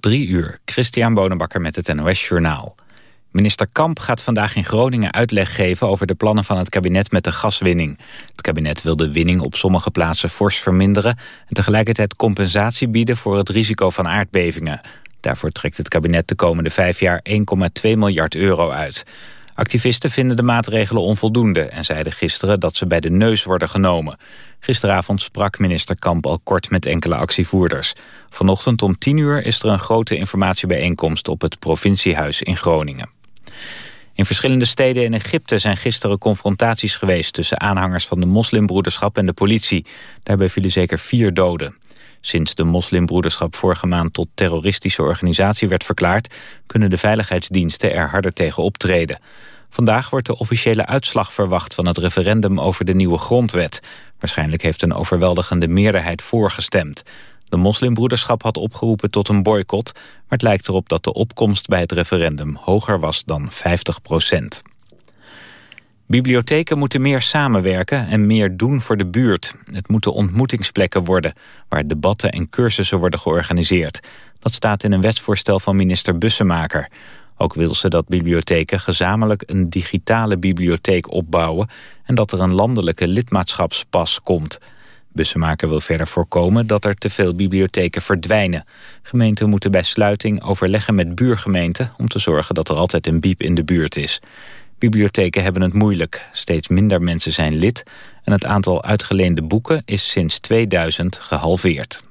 Drie uur, Christian Bonenbakker met het NOS Journaal. Minister Kamp gaat vandaag in Groningen uitleg geven over de plannen van het kabinet met de gaswinning. Het kabinet wil de winning op sommige plaatsen fors verminderen... en tegelijkertijd compensatie bieden voor het risico van aardbevingen. Daarvoor trekt het kabinet de komende vijf jaar 1,2 miljard euro uit. Activisten vinden de maatregelen onvoldoende en zeiden gisteren dat ze bij de neus worden genomen. Gisteravond sprak minister Kamp al kort met enkele actievoerders. Vanochtend om 10 uur is er een grote informatiebijeenkomst op het provinciehuis in Groningen. In verschillende steden in Egypte zijn gisteren confrontaties geweest... tussen aanhangers van de moslimbroederschap en de politie. Daarbij vielen zeker vier doden. Sinds de moslimbroederschap vorige maand tot terroristische organisatie werd verklaard... kunnen de veiligheidsdiensten er harder tegen optreden. Vandaag wordt de officiële uitslag verwacht van het referendum over de nieuwe grondwet. Waarschijnlijk heeft een overweldigende meerderheid voorgestemd. De moslimbroederschap had opgeroepen tot een boycott... maar het lijkt erop dat de opkomst bij het referendum hoger was dan 50 procent. Bibliotheken moeten meer samenwerken en meer doen voor de buurt. Het moeten ontmoetingsplekken worden, waar debatten en cursussen worden georganiseerd. Dat staat in een wetsvoorstel van minister Bussemaker. Ook wil ze dat bibliotheken gezamenlijk een digitale bibliotheek opbouwen... en dat er een landelijke lidmaatschapspas komt. Bussemaker wil verder voorkomen dat er te veel bibliotheken verdwijnen. Gemeenten moeten bij sluiting overleggen met buurgemeenten... om te zorgen dat er altijd een biep in de buurt is. Bibliotheken hebben het moeilijk. Steeds minder mensen zijn lid... en het aantal uitgeleende boeken is sinds 2000 gehalveerd.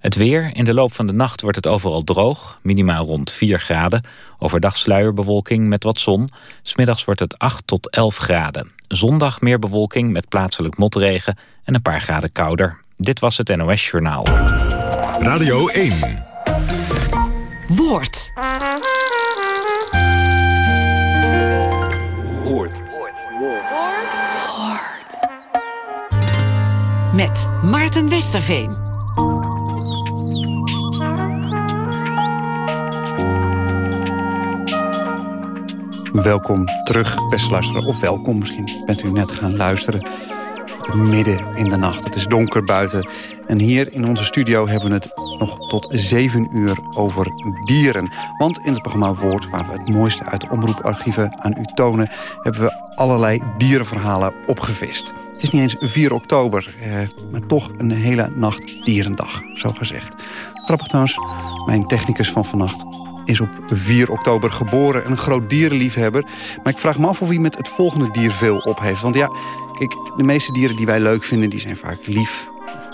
Het weer. In de loop van de nacht wordt het overal droog. Minimaal rond 4 graden. Overdag sluierbewolking met wat zon. Smiddags wordt het 8 tot 11 graden. Zondag meer bewolking met plaatselijk motregen en een paar graden kouder. Dit was het NOS Journaal. Radio 1. Woord. Woord. Woord. Met Maarten Westerveen. Welkom terug, beste luisteraar. Of welkom, misschien bent u net gaan luisteren. Midden in de nacht. Het is donker buiten. En hier in onze studio hebben we het nog tot zeven uur over dieren. Want in het programma Woord, waar we het mooiste uit de omroeparchieven aan u tonen... hebben we allerlei dierenverhalen opgevist. Het is niet eens 4 oktober, eh, maar toch een hele nacht dierendag, zo gezegd. Grappig trouwens, mijn technicus van vannacht is op 4 oktober geboren. Een groot dierenliefhebber. Maar ik vraag me af of hij met het volgende dier veel op heeft. Want ja, kijk, de meeste dieren die wij leuk vinden... die zijn vaak lief,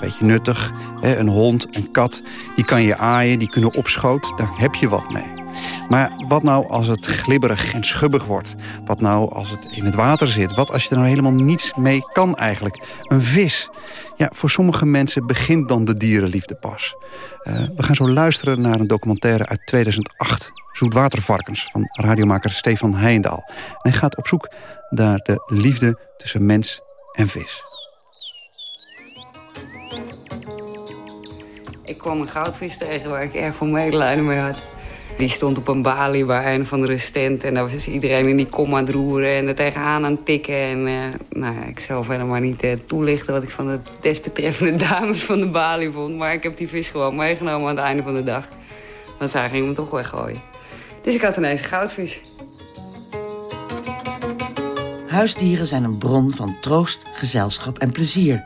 beetje nuttig. Een hond, een kat, die kan je aaien, die kunnen op schoot. Daar heb je wat mee. Maar wat nou als het glibberig en schubbig wordt? Wat nou als het in het water zit? Wat als je er nou helemaal niets mee kan eigenlijk? Een vis. Ja, voor sommige mensen begint dan de dierenliefde pas. Uh, we gaan zo luisteren naar een documentaire uit 2008. Zoetwatervarkens van radiomaker Stefan Heijendaal. En hij gaat op zoek naar de liefde tussen mens en vis. Ik kwam een goudvis tegen waar ik erg veel medelijden mee had. Die stond op een balie bij een van de stand. En daar was iedereen in die kom aan het roeren en er tegenaan aan het tikken. En uh, nou, ik zal verder maar niet uh, toelichten wat ik van de desbetreffende dames van de balie vond. Maar ik heb die vis gewoon meegenomen aan het einde van de dag. Want zij gingen hem toch weggooien. Dus ik had ineens een goudvis. Huisdieren zijn een bron van troost, gezelschap en plezier.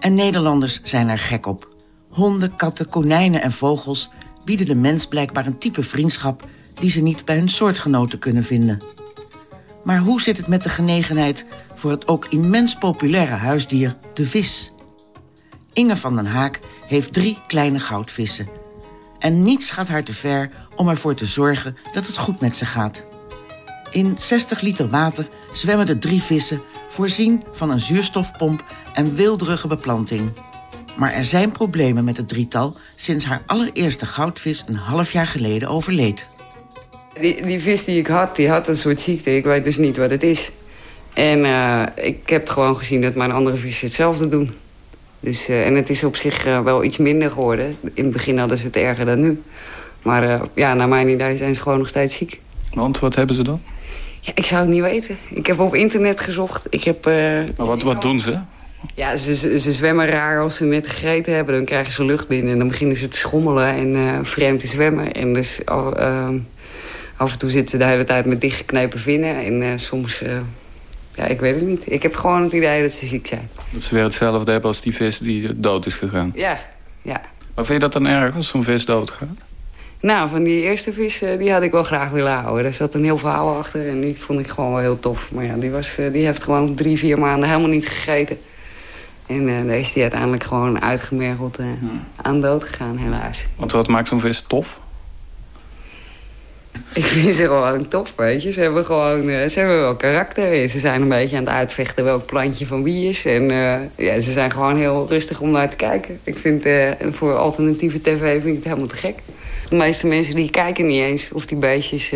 En Nederlanders zijn er gek op. Honden, katten, konijnen en vogels bieden de mens blijkbaar een type vriendschap... die ze niet bij hun soortgenoten kunnen vinden. Maar hoe zit het met de genegenheid voor het ook immens populaire huisdier, de vis? Inge van den Haak heeft drie kleine goudvissen. En niets gaat haar te ver om ervoor te zorgen dat het goed met ze gaat. In 60 liter water zwemmen de drie vissen... voorzien van een zuurstofpomp en weelderige beplanting. Maar er zijn problemen met het drietal sinds haar allereerste goudvis een half jaar geleden overleed. Die, die vis die ik had, die had een soort ziekte. Ik weet dus niet wat het is. En uh, ik heb gewoon gezien dat mijn andere vissen hetzelfde doen. Dus, uh, en het is op zich uh, wel iets minder geworden. In het begin hadden ze het erger dan nu. Maar ja, naar mijn idee zijn ze gewoon nog steeds ziek. Want wat hebben ze dan? Ja, ik zou het niet weten. Ik heb op internet gezocht. Ik heb, maar wat, wat doen ze? Ja, ze, ze, zwemmen raar als ze net gegeten hebben. Dan krijgen ze lucht binnen en dan beginnen ze te schommelen en uh, vreemd te zwemmen. En dus uh, af en toe zitten ze de hele tijd met dichtgeknepen vinnen. En uh, soms, ja, ik weet het niet. Ik heb gewoon het idee dat ze ziek zijn. Dat ze weer hetzelfde hebben als die vis die dood is gegaan? Ja, ja. Maar vind je dat dan erg als zo'n vis doodgaat? Nou, van die eerste vis, die had ik wel graag willen houden. Er zat een heel verhaal achter en die vond ik gewoon wel heel tof. Maar ja, die, was, die heeft gewoon drie, vier maanden helemaal niet gegeten. En uh, daar is hij uiteindelijk gewoon uitgemergeld uh, aan dood gegaan, helaas. Want wat maakt zo'n vis tof? Ik vind ze gewoon tof, weet je. Ze hebben gewoon uh, ze hebben wel karakter. Ze zijn een beetje aan het uitvechten welk plantje van wie is. En ja, ze zijn gewoon heel rustig om naar te kijken. Ik vind voor alternatieve tv vind ik het helemaal te gek. De meeste mensen die kijken niet eens of die beestjes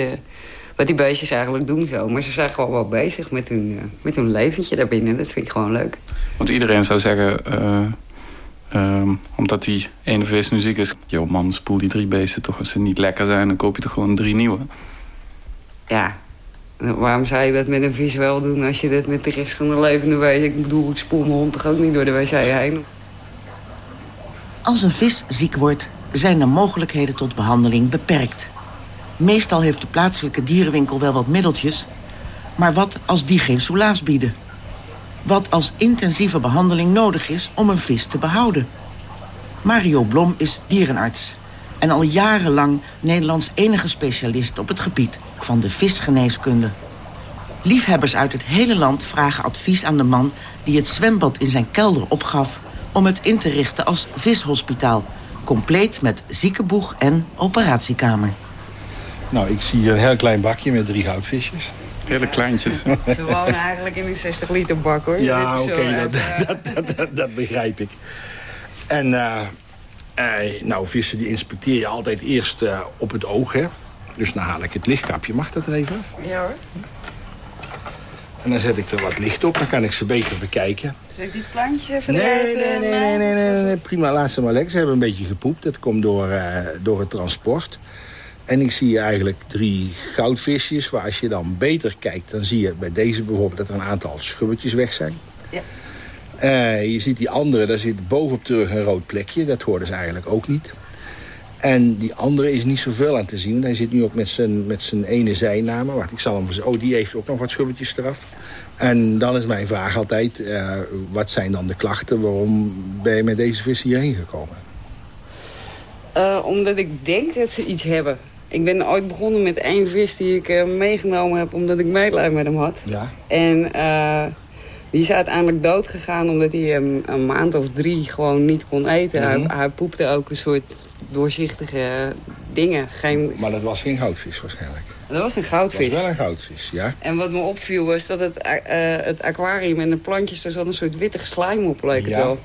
wat die beestjes eigenlijk doen zo. Maar ze zijn gewoon wel bezig met hun, uh, met hun leventje daarbinnen. Dat vind ik gewoon leuk. Want iedereen zou zeggen... Uh, omdat die ene vis nu ziek is... joh man, spoel die drie beesten toch. Als ze niet lekker zijn, dan koop je toch gewoon drie nieuwe. Ja, waarom zou je dat met een vis wel doen... als je dat met de rest van de levende weet? Ik bedoel, ik spoel mijn hond toch ook niet door de wc heen? Als een vis ziek wordt, zijn de mogelijkheden tot behandeling beperkt. Meestal heeft de plaatselijke dierenwinkel wel wat middeltjes... maar wat als die geen soelaas bieden? Wat als intensieve behandeling nodig is om een vis te behouden? Mario Blom is dierenarts... en al jarenlang Nederlands enige specialist op het gebied van de visgeneeskunde. Liefhebbers uit het hele land vragen advies aan de man... die het zwembad in zijn kelder opgaf om het in te richten als vishospitaal... compleet met ziekenboeg en operatiekamer. Nou, ik zie hier een heel klein bakje met drie goudvisjes. Hele kleintjes. Ze wonen eigenlijk in een 60 liter bak, hoor. Ja, oké, okay, dat, dat, dat, dat, begrijp ik. En uh, uh, nou, vissen die inspecteer je altijd eerst uh, op het oog, hè. Dus dan haal ik het lichtkapje. Mag dat er even af? Ja, hoor. En dan zet ik er wat licht op, dan kan ik ze beter bekijken. Zeg ik die plantjes even nee, nee, nee, nee, nee, nee, nee, prima, laat ze maar lekker. Ze hebben een beetje gepoept. Dat komt door, door het transport. En ik zie eigenlijk drie goudvisjes. Waar als je dan beter kijkt, dan zie je bij deze bijvoorbeeld... dat er een aantal schubbetjes weg zijn. Ja. Uh, je ziet die andere, daar zit bovenop terug een rood plekje. Dat hoort dus eigenlijk ook niet. En die andere is niet zoveel aan te zien. Hij zit nu ook met zijn, met zijn ene zijnamen. Wacht, ik zal hem... Oh, die heeft ook nog wat schubbetjes eraf. En dan is mijn vraag altijd... Uh, wat zijn dan de klachten? Waarom ben je met deze vissen hierheen gekomen? Uh, omdat ik denk dat ze iets hebben. Ik ben ooit begonnen met één vis die ik uh, meegenomen heb... omdat ik medelijden met hem had. Ja. En uh, die is uiteindelijk dood gegaan omdat hij um, een maand of drie gewoon niet kon eten. hij, Mhm. hij, poepte ook een soort doorzichtige dingen. Geen... Maar dat was geen goudvis waarschijnlijk. Dat was een Dat goudvis. was wel een goudvis, ja. En wat me opviel was dat het, uh, het aquarium en de plantjes... er zat een soort witte slijm op, leek het wel.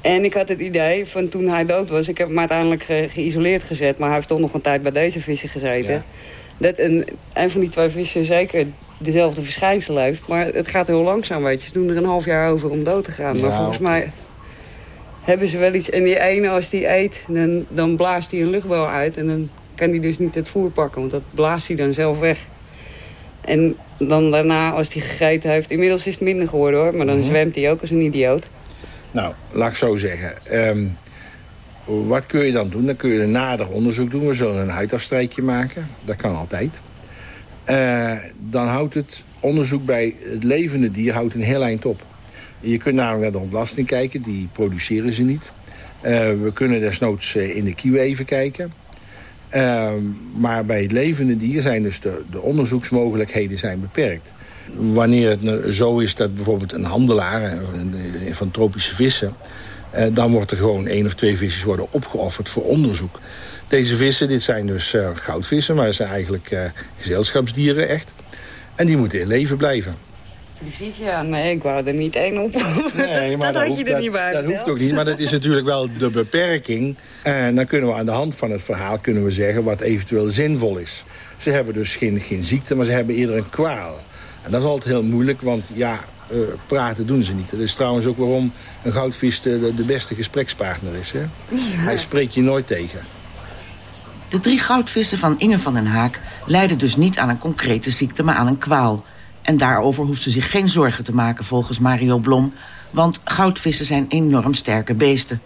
En ik had het idee van toen hij dood was... ik heb hem uiteindelijk ge geïsoleerd gezet... maar hij heeft toch nog een tijd bij deze vissen gezeten... Ja. dat een, een van die twee vissen zeker dezelfde verschijnsel heeft. Maar het gaat heel langzaam, weet je. Ze doen er een half jaar over om dood te gaan. maar volgens mij hebben ze wel iets... En die ene, als die eet, dan, dan blaast hij een luchtbel uit... en dan kan hij dus niet het voer pakken... want dat blaast hij dan zelf weg. En dan daarna, als hij gegeten heeft... Inmiddels is het minder geworden, hoor. Maar dan Mhm. zwemt hij ook als een idioot. Nou, laat ik zo zeggen. Ehm, wat kun je dan doen? Dan kun je een nader onderzoek doen. We zullen een huidafstrijkje maken. Dat kan altijd. Eh, dan houdt het onderzoek bij het levende dier houdt een heel eind op. Je kunt namelijk naar de ontlasting kijken. Die produceren ze niet. Eh, we kunnen desnoods eh, in de kieuw even kijken. Ehm, maar bij het levende dier zijn dus de, de onderzoeksmogelijkheden zijn beperkt. Wanneer het nou zo is dat bijvoorbeeld een handelaar eh, van tropische vissen... eh, dan wordt er gewoon één of twee visjes worden opgeofferd voor onderzoek. Deze vissen, dit zijn dus eh, goudvissen, maar het zijn eigenlijk eh, gezelschapsdieren echt. En die moeten in leven blijven. Precies, ja. Nee, ik wou er niet één op. Nee, maar dat had hoeft, je er niet bij dat hoeft ook niet, maar dat is natuurlijk wel de beperking. En dan kunnen we aan de hand van het verhaal kunnen we zeggen wat eventueel zinvol is. Ze hebben dus geen, geen ziekte, maar ze hebben eerder een kwaal. En dat is altijd heel moeilijk, want ja, eh, praten doen ze niet. Dat is trouwens ook waarom een goudvis de, de beste gesprekspartner is. Hè? Hij spreekt je nooit tegen. De drie goudvissen van Inge van den Haak lijden dus niet aan een concrete ziekte, maar aan een kwaal. En daarover hoeft ze zich geen zorgen te maken volgens Mario Blom... Want goudvissen zijn enorm sterke beesten.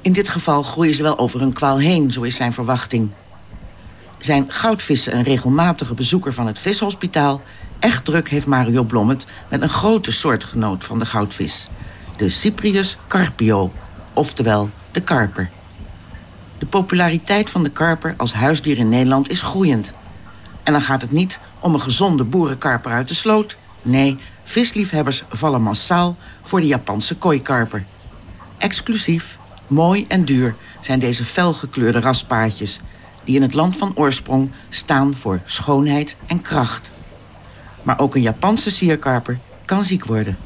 In dit geval groeien ze wel over hun kwaal heen, zo is zijn verwachting. Zijn goudvissen een regelmatige bezoeker van het vishospitaal... echt druk heeft Mario Blommet met een grote soortgenoot van de goudvis. De Cyprius carpio, oftewel de karper. De populariteit van de karper als huisdier in Nederland is groeiend. En dan gaat het niet om een gezonde boerenkarper uit de sloot. Nee, visliefhebbers vallen massaal voor de Japanse kooikarper. Exclusief, mooi en duur zijn deze felgekleurde raspaadjes... die in het land van oorsprong staan voor schoonheid en kracht. Maar ook een Japanse sierkarper kan ziek worden.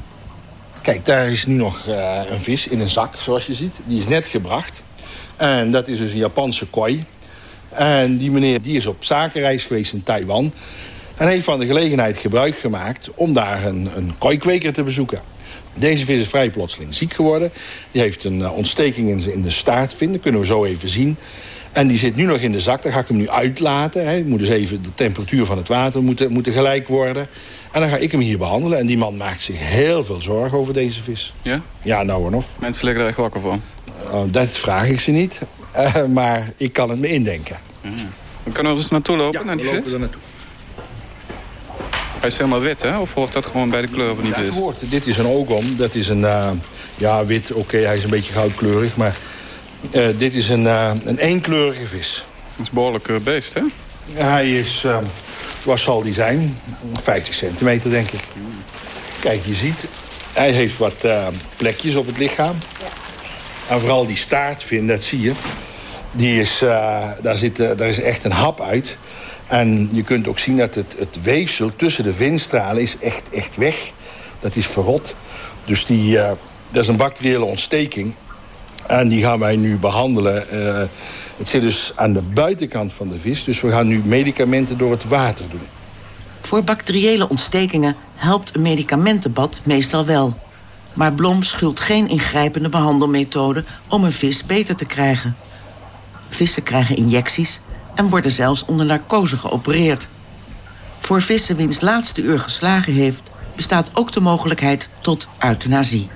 Kijk, daar is nu nog uh, een vis in een zak, zoals je ziet. Die is net gebracht. En dat is dus een Japanse koi. En die meneer die is op zakenreis geweest in Taiwan. En heeft van de gelegenheid gebruik gemaakt om daar een, een kooikweker te bezoeken. Deze vis is vrij plotseling ziek geworden. Die heeft een uh, ontsteking in, in de staartvin. Dat kunnen we zo even zien. En die zit nu nog in de zak. Dan ga ik hem nu uitlaten. Hè. Moet dus even de temperatuur van het water moeten, moeten gelijk worden. En dan ga ik hem hier behandelen. En die man maakt zich heel veel zorgen over deze vis. Ja? Ja, nou en of. Mensen liggen er echt wakker van. Uh, dat vraag ik ze niet. Uh, maar ik kan het me indenken. Mm. Dan kunnen we dus naartoe lopen, ja, naar die we vis? lopen er naartoe. Hij is helemaal wit, hè? Of hoort dat gewoon bij de kleur van die Dat vis? hoort. Dit is een oogom. Dat is een, uh, ja, wit. Oké, hij is een beetje goudkleurig. Maar uh, dit is een, uh, een eenkleurige vis. Dat is een behoorlijk uh, beest, hè? Hij is, uh, wat zal die zijn? 50 centimeter, denk ik. Kijk, je ziet, hij heeft wat uh, plekjes op het lichaam. En vooral die staartvin, dat zie je. Die is, uh, daar, zit, uh, daar is echt een hap uit. En je kunt ook zien dat het, het weefsel tussen de vinstralen is echt, echt weg. Dat is verrot. Dus die, uh, dat is een bacteriële ontsteking. En die gaan wij nu behandelen. Uh, het zit dus aan de buitenkant van de vis. Dus we gaan nu medicamenten door het water doen. Voor bacteriële ontstekingen helpt een medicamentenbad meestal wel. Maar Blom schult geen ingrijpende behandelmethode om een vis beter te krijgen. Vissen krijgen injecties en worden zelfs onder narcose geopereerd. Voor vissen wiens laatste uur geslagen heeft... bestaat ook de mogelijkheid tot euthanasie.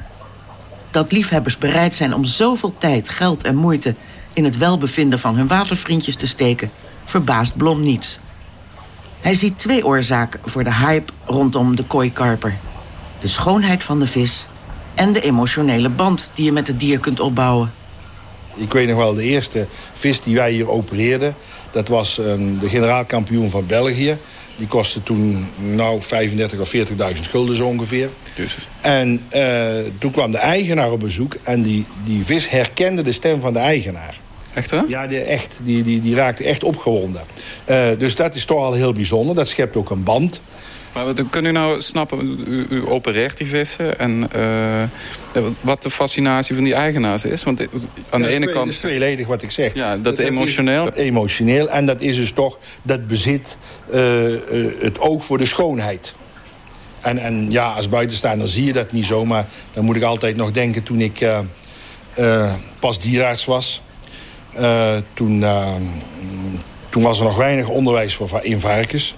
Dat liefhebbers bereid zijn om zoveel tijd, geld en moeite... in het welbevinden van hun watervriendjes te steken... verbaast Blom niets. Hij ziet twee oorzaken voor de hype rondom de kooikarper. De schoonheid van de vis en de emotionele band die je met het dier kunt opbouwen. Ik weet nog wel, de eerste vis die wij hier opereerden... dat was um, de generaalkampioen van België. Die kostte toen nou 35 of 40.000 gulden zo ongeveer. Dus. En uh, toen kwam de eigenaar op bezoek... en die, die vis herkende de stem van de eigenaar. Echt hè? Ja, die, echt, die, die, die raakte echt opgewonden. Uh, dus dat is toch al heel bijzonder. Dat schept ook een band. Maar wat, kun u nou snappen, u, u opereert die vissen... en uh, wat de fascinatie van die eigenaars is? Want aan de ene twee, kant... Dat is tweeledig wat ik zeg. Ja, dat, dat emotioneel. Dat emotioneel. En dat is dus toch, dat bezit uh, uh, het oog voor de schoonheid. En, en ja, als buitenstaander zie je dat niet zo. Maar dan moet ik altijd nog denken toen ik pas dierarts was. toen, toen was er nog weinig onderwijs voor in varkens.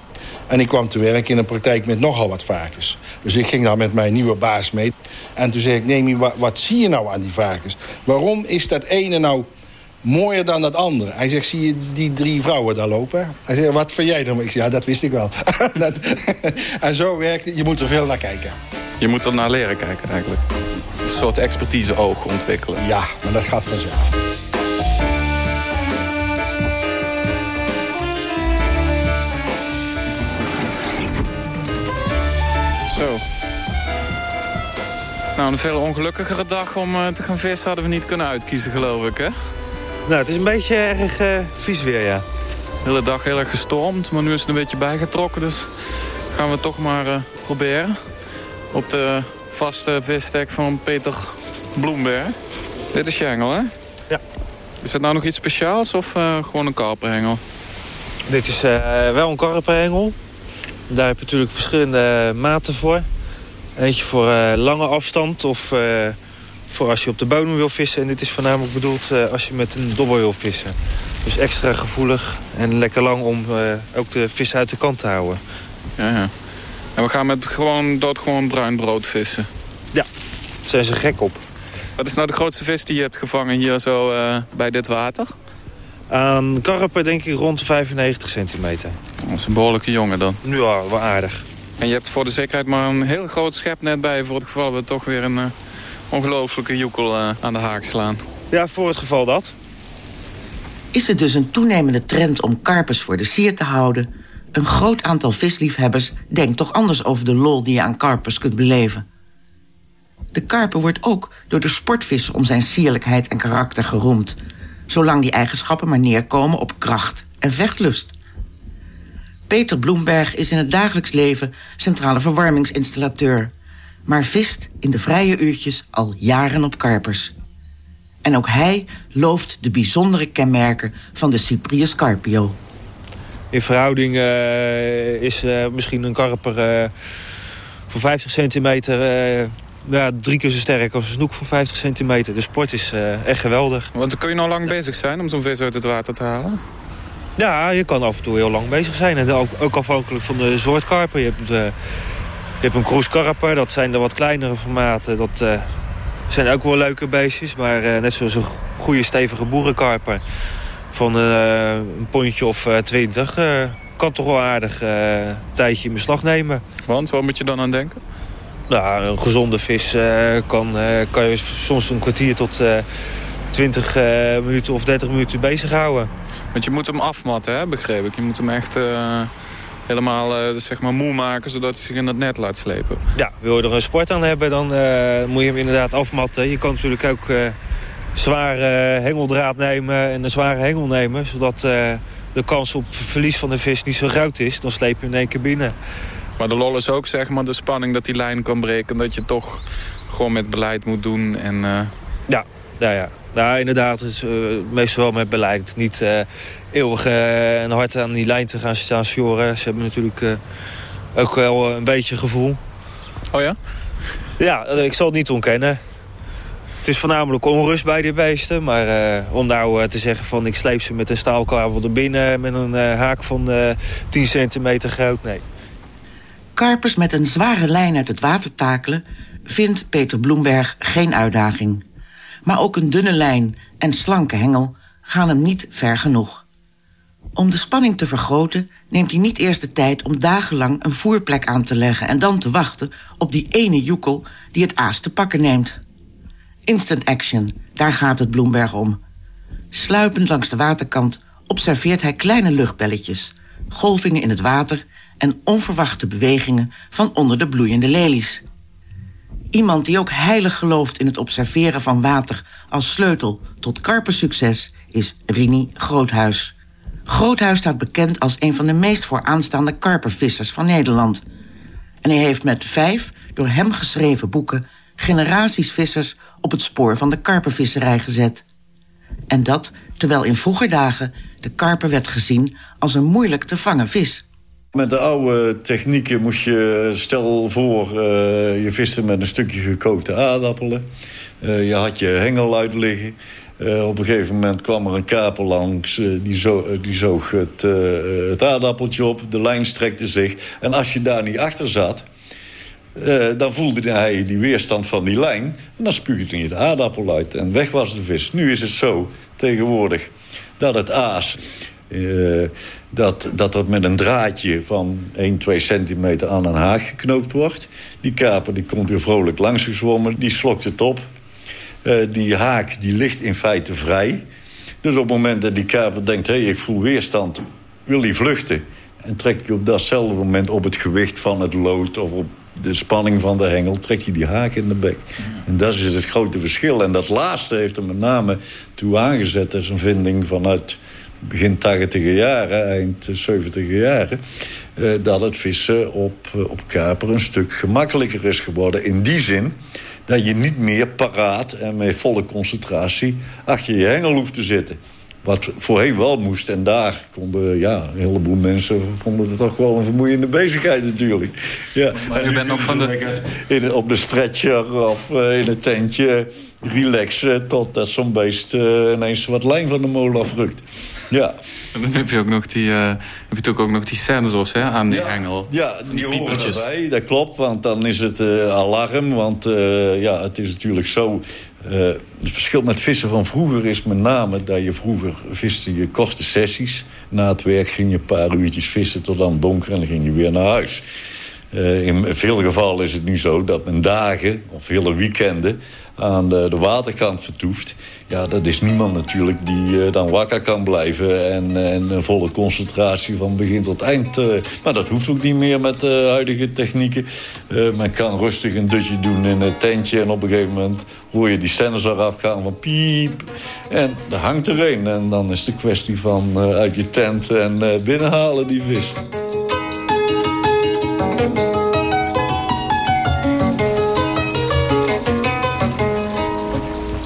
En ik kwam te werk in een praktijk met nogal wat varkens. Dus ik ging daar met mijn nieuwe baas mee. En toen zei ik, Nemi, wat, wat zie je nou aan die varkens? Waarom is dat ene nou mooier dan dat andere? Hij zegt, zie je die drie vrouwen daar lopen? Hij zegt, wat vind jij dan? Ik zeg, ja, dat wist ik wel. dat, en zo werkt het. Je moet er veel naar kijken. Je moet er naar leren kijken eigenlijk. Een soort expertise-oog ontwikkelen. Ja, maar dat gaat vanzelf. Zo. Nou, een veel ongelukkigere dag om uh, te gaan vissen hadden we niet kunnen uitkiezen, geloof ik, hè? Nou, het is een beetje erg uh, vies weer, ja. De hele dag heel erg gestormd, maar nu is het een beetje bijgetrokken. Dus gaan we toch maar uh, proberen. Op de vaste visstek van Peter Bloemberg. Dit is je hengel, hè? Ja. Is het nou nog iets speciaals of gewoon een karperhengel? Dit is wel een karperhengel. Daar heb je natuurlijk verschillende maten voor. Eentje voor uh, lange afstand of uh, voor als je op de bodem wil vissen. En dit is voornamelijk bedoeld uh, als je met een dobbel wil vissen. Dus extra gevoelig en lekker lang om ook de vis uit de kant te houden. Ja, ja. En we gaan met gewoon doodgewoon bruin brood vissen? Ja, zijn ze gek op. Wat is nou de grootste vis die je hebt gevangen hier zo bij dit water? Aan karpen denk ik rond de 95 centimeter. Dat is een behoorlijke jongen dan. Nu ja, wel aardig. En je hebt voor de zekerheid maar een heel groot schepnet bij... voor het geval we toch weer een uh, ongelofelijke joekel uh, aan de haak slaan. Ja, voor het geval dat. Is er dus een toenemende trend om karpers voor de sier te houden... een groot aantal visliefhebbers denkt toch anders over de lol... die je aan karpers kunt beleven. De karper wordt ook door de sportvis om zijn sierlijkheid en karakter geroemd... zolang die eigenschappen maar neerkomen op kracht en vechtlust. Peter Bloemberg is in het dagelijks leven centrale verwarmingsinstallateur... maar vist in de vrije uurtjes al jaren op karpers. En ook hij looft de bijzondere kenmerken van de Cyprius carpio. In verhouding uh, is uh, misschien een karper uh, voor 50 centimeter ja, drie keer zo sterk als een snoek van 50 centimeter. De sport is uh, echt geweldig. Want kun je nou lang bezig zijn om zo'n vis uit het water te halen? Ja, je kan af en toe heel lang bezig zijn. En ook, ook afhankelijk van de soort karper. Je hebt, uh, je hebt een kroeskarper, dat zijn de wat kleinere formaten. Dat uh, zijn ook wel leuke beestjes. Maar net zoals een goede stevige boerenkarper van een pondje of twintig... kan toch wel aardig een tijdje in beslag nemen. Want, waar moet je dan aan denken? Nou, een gezonde vis uh, kan, uh, kan je soms een kwartier tot uh, 20 minuten of 30 minuten bezighouden. Want je moet hem afmatten, hè, begreep ik. Je moet hem echt helemaal zeg maar moe maken, zodat hij zich in het net laat slepen. Ja, wil je er een sport aan hebben, dan moet je hem inderdaad afmatten. Je kan natuurlijk ook zware hengeldraad nemen en een zware hengel nemen... zodat de kans op verlies van de vis niet zo groot is. Dan sleep je hem in één keer binnen. Maar de lol is ook zeg maar de spanning dat die lijn kan breken. Dat je toch gewoon met beleid moet doen. En, uh... Ja, ja, ja. Nou, inderdaad, uh, meestal wel met beleid. Niet uh, eeuwig en hard aan die lijn te gaan staan sjoren. Ze hebben natuurlijk ook wel een beetje gevoel. Oh ja? Ja, ik zal het niet ontkennen. Het is voornamelijk onrust bij de beesten. Maar om nou te zeggen van ik sleep ze met een staalkabel er binnen... met een haak van 10 centimeter groot, nee. Karpers met een zware lijn uit het water takelen... vindt Peter Bloemberg geen uitdaging. Maar ook een dunne lijn en slanke hengel gaan hem niet ver genoeg. Om de spanning te vergroten neemt hij niet eerst de tijd... om dagenlang een voerplek aan te leggen... en dan te wachten op die ene joekel die het aas te pakken neemt. Instant action, daar gaat het Bloemberg om. Sluipend langs de waterkant observeert hij kleine luchtbelletjes... golvingen in het water en onverwachte bewegingen van onder de bloeiende lelies. Iemand die ook heilig gelooft in het observeren van water als sleutel tot karpersucces is Rini Groothuis. Groothuis staat bekend als een van de meest vooraanstaande karpervissers van Nederland. En hij heeft met vijf door hem geschreven boeken generaties vissers op het spoor van de karpervisserij gezet. En dat terwijl in vroeger dagen de karper werd gezien als een moeilijk te vangen vis. Met de oude technieken moest je, stel voor, uh, je viste met een stukje gekookte aardappelen. Uh, je had je hengel uit liggen. Uh, op een gegeven moment kwam er een kaper langs, die, zo, die zoog het, het aardappeltje op. De lijn strekte zich. En als je daar niet achter zat, dan voelde hij die weerstand van die lijn. En dan spuugde je de aardappel uit en weg was de vis. Nu is het zo, tegenwoordig, dat het aas uh, dat, dat dat met een draadje van 1, 2 centimeter aan een haak geknoopt wordt. Die kaper die komt weer vrolijk langs gezwommen, die slokt het op. Uh, die haak die ligt in feite vrij. Dus op het moment dat die kaper denkt, hé, hey, ik voel weerstand, wil hij vluchten. En trek je op datzelfde moment op het gewicht van het lood... of op de spanning van de hengel, trek je die haak in de bek. En dat is het grote verschil. En dat laatste heeft er met name toe aangezet als een vinding vanuit begin 80 jaren, eind 70 jaren... Uh, dat het vissen op, uh, op kaper een stuk gemakkelijker is geworden. In die zin dat je niet meer paraat en met volle concentratie... achter je hengel hoeft te zitten. Wat voorheen wel moest. En daar konden, ja, een heleboel mensen vonden het toch wel een vermoeiende bezigheid natuurlijk. Ja. Maar u bent nog van de... In, op de stretcher of uh, in het tentje relaxen... totdat zo'n beest ineens wat lijn van de molen afrukt. Ja. En dan heb je ook nog die, uh, heb je natuurlijk ook nog die sensors hè, aan die ja, hengel. Ja, die, die horen erbij, dat klopt. Want dan is het uh, alarm. Want uh, ja, het is natuurlijk zo... het verschil met vissen van vroeger is met name... dat je vroeger viste je korte sessies. Na het werk ging je een paar uurtjes vissen tot aan het donker... en dan ging je weer naar huis. in veel gevallen is het nu zo dat men dagen of hele weekenden aan de, waterkant vertoeft... ja, dat is niemand natuurlijk die uh, dan wakker kan blijven... en, en een volle concentratie van begin tot eind. Uh, maar dat hoeft ook niet meer met de huidige technieken. Uh, men kan rustig een dutje doen in een tentje... en op een gegeven moment hoor je die sensor afgaan van piep. En daar hangt er een. En dan is de kwestie van uit je tent en binnenhalen die vis.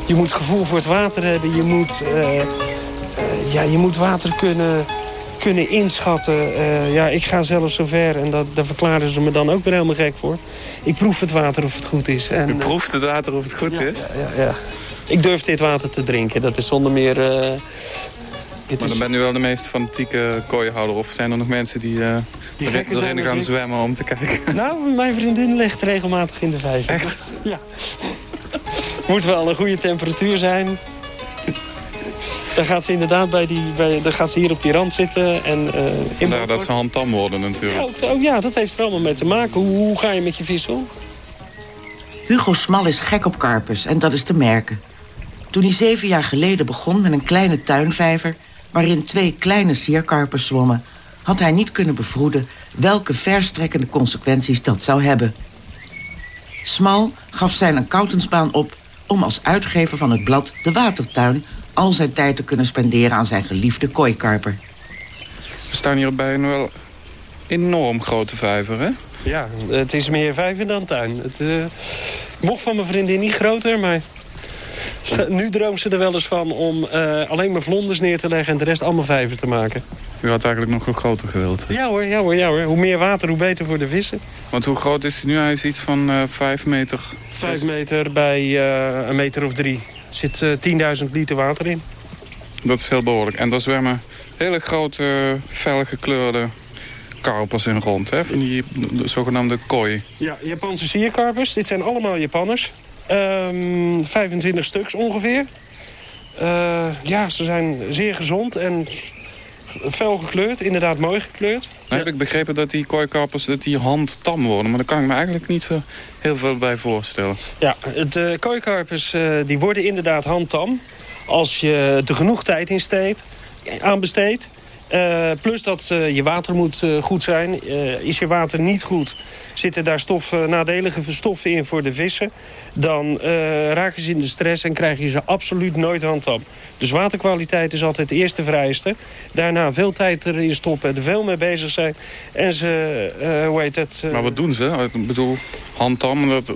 Je moet gevoel voor het water hebben. Je moet, uh, uh, ja, je moet water kunnen, kunnen inschatten. Uh, ja, ik ga zelfs zover, en dat, daar verklaren ze me dan ook weer helemaal gek voor. Ik proef het water of het goed is. En, U proeft het water of het goed ja, is? Ja, ja, ja, Ik durf dit water te drinken. Dat is zonder meer... maar dan is... ben je wel de meest fanatieke kooihouder. Of zijn er nog mensen die, die erin gaan zwemmen om te kijken? Nou, mijn vriendin legt regelmatig in de vijver. Echt? Ja. moet wel een goede temperatuur zijn. Dan gaat ze inderdaad bij die, bij, dan gaat ze hier op die rand zitten. En, uh, ja, dat ze handtam worden natuurlijk. Ja, ook, ja, dat heeft er allemaal mee te maken. Hoe, hoe ga je met je vis om? Hugo Smal is gek op karpers en dat is te merken. Toen hij zeven jaar geleden begon met een kleine tuinvijver... waarin twee kleine sierkarpers zwommen... had hij niet kunnen bevroeden welke verstrekkende consequenties dat zou hebben. Smal gaf zijn accountantsbaan op om als uitgever van het blad De Watertuin... al zijn tijd te kunnen spenderen aan zijn geliefde kooikarper. We staan hier bij een wel enorm grote vijver, hè? Ja, het is meer vijver dan tuin. Het uh, mocht van mijn vriendin niet groter, maar... nu droomt ze er wel eens van om uh, alleen maar vlonders neer te leggen... en de rest allemaal vijver te maken. U had eigenlijk nog groter gewild. Ja hoor, ja hoor, ja hoor. Hoe meer water, hoe beter voor de vissen. Want hoe groot is hij nu? Hij is iets van uh, 5 meter. 5 meter bij uh, een meter of drie. Er zit uh, 10.000 liter water in. Dat is heel behoorlijk. En daar zwemmen hele grote, fel gekleurde karpers in rond. Hè? Van die zogenaamde kooi. Ja, Japanse sierkarpers. Dit zijn allemaal Japanners. Um, 25 stuks ongeveer. Uh, ja, ze zijn zeer gezond en fel gekleurd, inderdaad mooi gekleurd. Nou heb ik begrepen dat die kooikarpers dat die handtam worden. Maar daar kan ik me eigenlijk niet zo heel veel bij voorstellen. Ja, de uh, kooikarpers uh, die worden inderdaad handtam. Als je er genoeg tijd in steekt, aan besteedt. Uh, plus dat uh, je water moet uh, goed zijn. is je water niet goed, zitten daar stof, nadelige stoffen in voor de vissen... dan raken ze in de stress en krijg je ze absoluut nooit handtap. Dus waterkwaliteit is altijd de eerste vereiste. Daarna veel tijd erin stoppen, er veel mee bezig zijn. En ze, hoe heet het... maar wat doen ze? Ik bedoel, handtam, dat,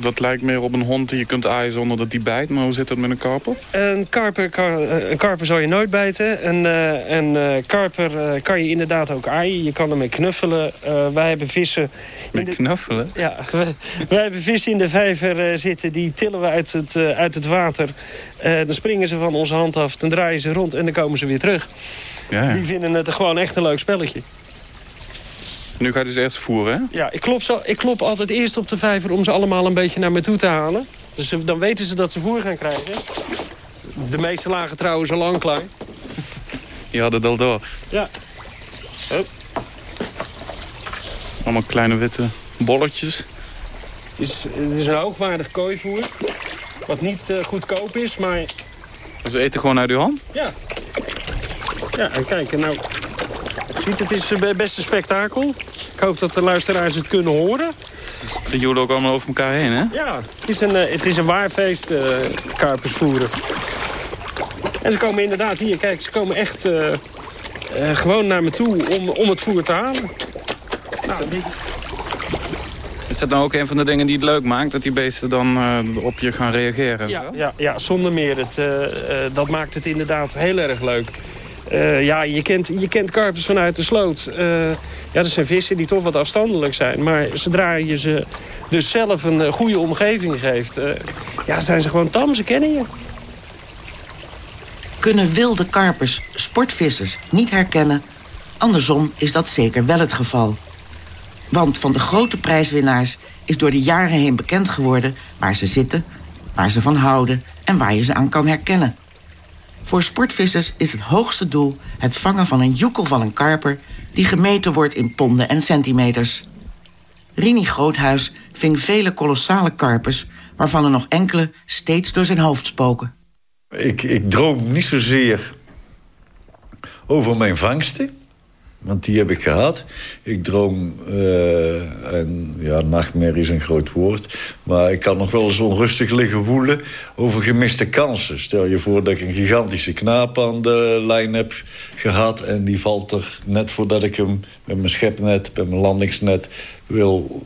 dat lijkt meer op een hond die je kunt aaien zonder dat die bijt. Maar hoe zit dat met een karper? Een karper, een karper zou je nooit bijten. Een, een karper uh, kan je inderdaad ook aaien. Je kan ermee knuffelen. Uh, wij hebben vissen... Met de... knuffelen? Ja, wij, hebben vissen in de vijver zitten. Die tillen we uit het, uit het water. dan springen ze van onze hand af. Dan draaien ze rond en dan komen ze weer terug. Ja, ja. Die vinden het gewoon echt een leuk spelletje. Nu ga je dus eerst voeren, hè? Ja, ik klop, zo, ik klop altijd eerst op de vijver om ze allemaal een beetje naar me toe te halen. Dus dan weten ze dat ze voer gaan krijgen. De meeste lagen trouwens al lang klaar. Je had het al door. Ja. Allemaal kleine witte bolletjes. Is, het is een hoogwaardig kooivoer. Wat niet uh, goedkoop is, maar... Ze eten gewoon uit uw hand? Ja. Ja, en kijk, nou... Ziet, het is best een spektakel. Ik hoop dat de luisteraars het kunnen horen. Dus jullie ook allemaal over elkaar heen, hè? Ja, het is een, uh, het is een waar feest, karpersvoeren. En ze komen inderdaad hier, kijk, ze komen echt uh, uh, gewoon naar me toe om, om het voer te halen. Nou. Is dat nou ook een van de dingen die het leuk maakt? Dat die beesten dan uh, op je gaan reageren? Ja, ja, ja, zonder meer. Het, dat maakt het inderdaad heel erg leuk. ja, je kent, je kent karpers vanuit de sloot. ja, dat zijn vissen die toch wat afstandelijk zijn. Maar zodra je ze dus zelf een goede omgeving geeft... ja, zijn ze gewoon tam, ze kennen je. Kunnen wilde karpers sportvissers niet herkennen... andersom is dat zeker wel het geval. Want van de grote prijswinnaars is door de jaren heen bekend geworden... waar ze zitten, waar ze van houden en waar je ze aan kan herkennen. Voor sportvissers is het hoogste doel het vangen van een joekel van een karper... die gemeten wordt in ponden en centimeters. Rini Groothuis ving vele kolossale karpers... waarvan er nog enkele steeds door zijn hoofd spoken. Ik, ik droom niet zozeer over mijn vangsten. Want die heb ik gehad. Ik droom, uh, en ja, nachtmerrie is een groot woord... maar ik kan nog wel eens onrustig liggen woelen over gemiste kansen. Stel je voor dat ik een gigantische knaap aan de lijn heb gehad... en die valt er net voordat ik hem met mijn schepnet, met mijn landingsnet wil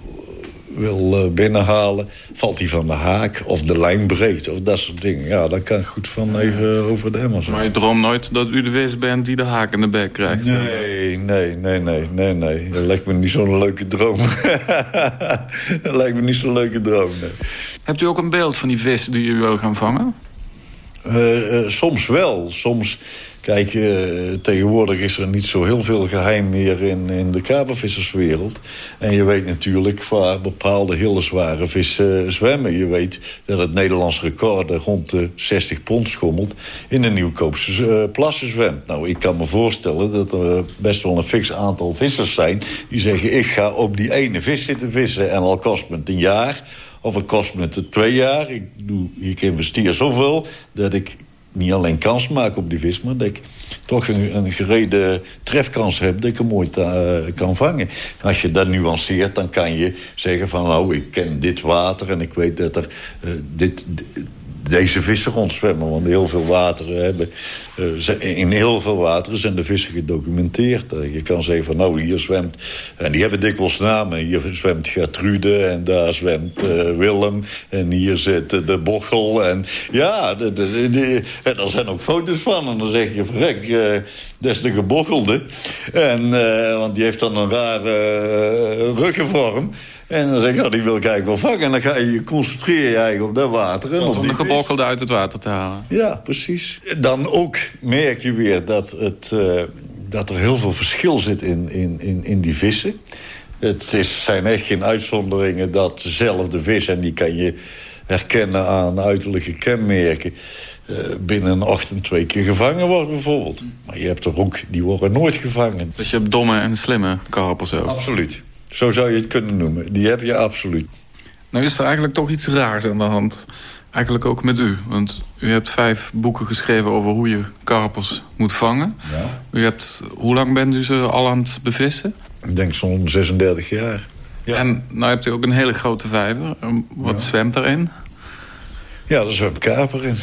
wil eh, binnenhalen... valt hij van de haak of de lijn breekt of dat soort dingen. Ja, dat kan goed van even over de emmer zijn. Maar je droomt nooit dat u de vis bent die de haak in de bek krijgt? Nee, nee, nee, nee, nee, nee. Dat lijkt me niet zo'n leuke droom. dat lijkt me niet zo'n leuke droom, nee. Hebt u ook een beeld van die vis die u wil gaan vangen? Uh, uh, soms wel. Soms Kijk, uh, tegenwoordig is er niet zo heel veel geheim meer in, in de kapervisserswereld. En je weet natuurlijk waar bepaalde hele zware vissen zwemmen. Je weet dat het Nederlands record rond de 60 pond schommelt... in de Nieuwkoopse uh, plassen zwemt. Nou, ik kan me voorstellen dat er best wel een fix aantal vissers zijn... die zeggen, ik ga op die ene vis zitten vissen... en al kost me het een jaar... Of het kost me het twee jaar. Ik, doe, ik investeer zoveel dat ik niet alleen kans maken op die vis... maar dat ik toch een, een gereden trefkans heb dat ik hem ooit uh, kan vangen. Als je dat nuanceert, dan kan je zeggen van... nou, ik ken dit water en ik weet dat er uh, dit, deze vissen rondzwemmen. Want heel veel wateren hebben... Uh, in heel veel wateren zijn de vissen gedocumenteerd. Uh, je kan zeggen van nou, hier zwemt... En die hebben dikwijls namen. Hier zwemt Gertrude en daar zwemt uh, Willem. En hier zit de bochel. En ja, de, er zijn ook foto's van. En dan zeg je, verrek, dat is de gebochelde. En, want die heeft dan een rare ruggenvorm. En dan zeg je, oh, die wil ik eigenlijk wel vangen. En dan ga je je concentreren je eigenlijk op dat water. En om de gebokkelde uit het water te halen. Ja, precies. Dan ook merk je weer dat, het, uh, dat er heel veel verschil zit in, in, in, in die vissen. Het is, zijn echt geen uitzonderingen dat dezelfde vis... en die kan je herkennen aan uiterlijke kenmerken... Uh, binnen een ochtend twee keer gevangen wordt bijvoorbeeld. Maar je hebt er ook, die worden nooit gevangen. Dus je hebt domme en slimme karpers ook? Absoluut. Zo zou je het kunnen noemen. Die heb je absoluut. Nou is er eigenlijk toch iets raars aan de hand. Eigenlijk ook met u. Want u hebt vijf boeken geschreven over hoe je karpers moet vangen. Ja. U hebt, hoe lang bent u ze al aan het bevissen? Ik denk zo'n 36 jaar. Ja. En nou hebt u ook een hele grote vijver. Wat ja. zwemt daarin? Ja, daar zwemt karper in.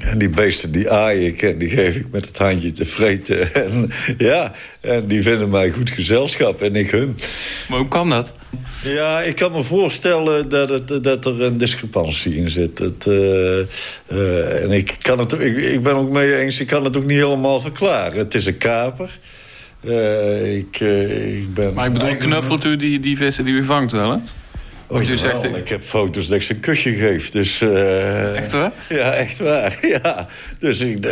En die beesten die aai ik en die geef ik met het handje te vreten. En ja, en die vinden mij goed gezelschap en ik hun. Maar hoe kan dat? Ja, ik kan me voorstellen dat, het, dat er een discrepantie in zit. Het, uh, uh, en ik, kan het, ik, ik ben ook mee eens, ik kan het ook niet helemaal verklaren. Het is een kaper. Uh, ik, ik ben maar ik bedoel, knuffelt u die, die vissen die u vangt wel eens? Oh, zegt, ik heb foto's dat ik ze een kusje geef. Dus, uh, echt waar? Ja, echt waar. Ja. Dus ik,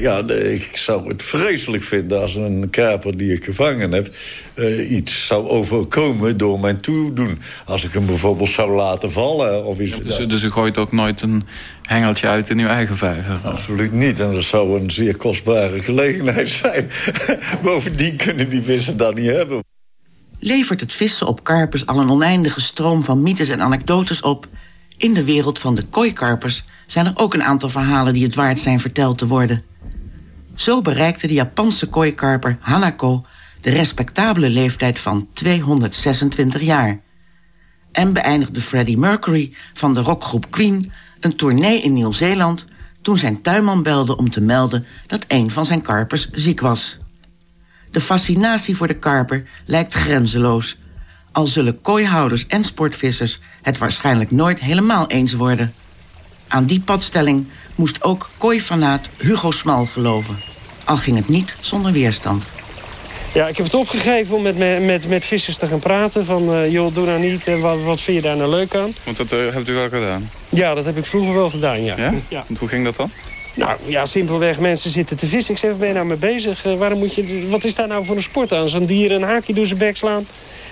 ja, ik zou het vreselijk vinden als een kaper die ik gevangen heb... Uh, iets zou overkomen door mijn toedoen. Als ik hem bijvoorbeeld zou laten vallen. Of iets ja, dus, dus u gooit ook nooit een hengeltje uit in uw eigen vijver? Absoluut niet. En dat zou een zeer kostbare gelegenheid zijn. Bovendien kunnen die vissen dat niet hebben levert het vissen op karpers al een oneindige stroom van mythes en anekdotes op. In de wereld van de kooikarpers zijn er ook een aantal verhalen die het waard zijn verteld te worden. Zo bereikte de Japanse kooikarper Hanako de respectabele leeftijd van 226 jaar. En beëindigde Freddie Mercury van de rockgroep Queen een tournee in Nieuw-Zeeland toen zijn tuinman belde om te melden dat een van zijn karpers ziek was. De fascinatie voor de karper lijkt grenzeloos. Al zullen kooihouders en sportvissers het waarschijnlijk nooit helemaal eens worden. Aan die padstelling moest ook kooifanaat Hugo Smal geloven. Al ging het niet zonder weerstand. Ja, ik heb het opgegeven om met, met, met vissers te gaan praten. Van, uh, joh, doe nou niet. En wat, wat vind je daar nou leuk aan? Want dat uh, hebt u wel gedaan? Ja, dat heb ik vroeger wel gedaan, ja. ja? ja. hoe ging dat dan? Nou ja, simpelweg mensen zitten te vissen. Ik zeg, waar ben je nou mee bezig? Uh, waarom moet je, wat is daar nou voor een sport aan? Zo'n dier een haakje door zijn bek slaan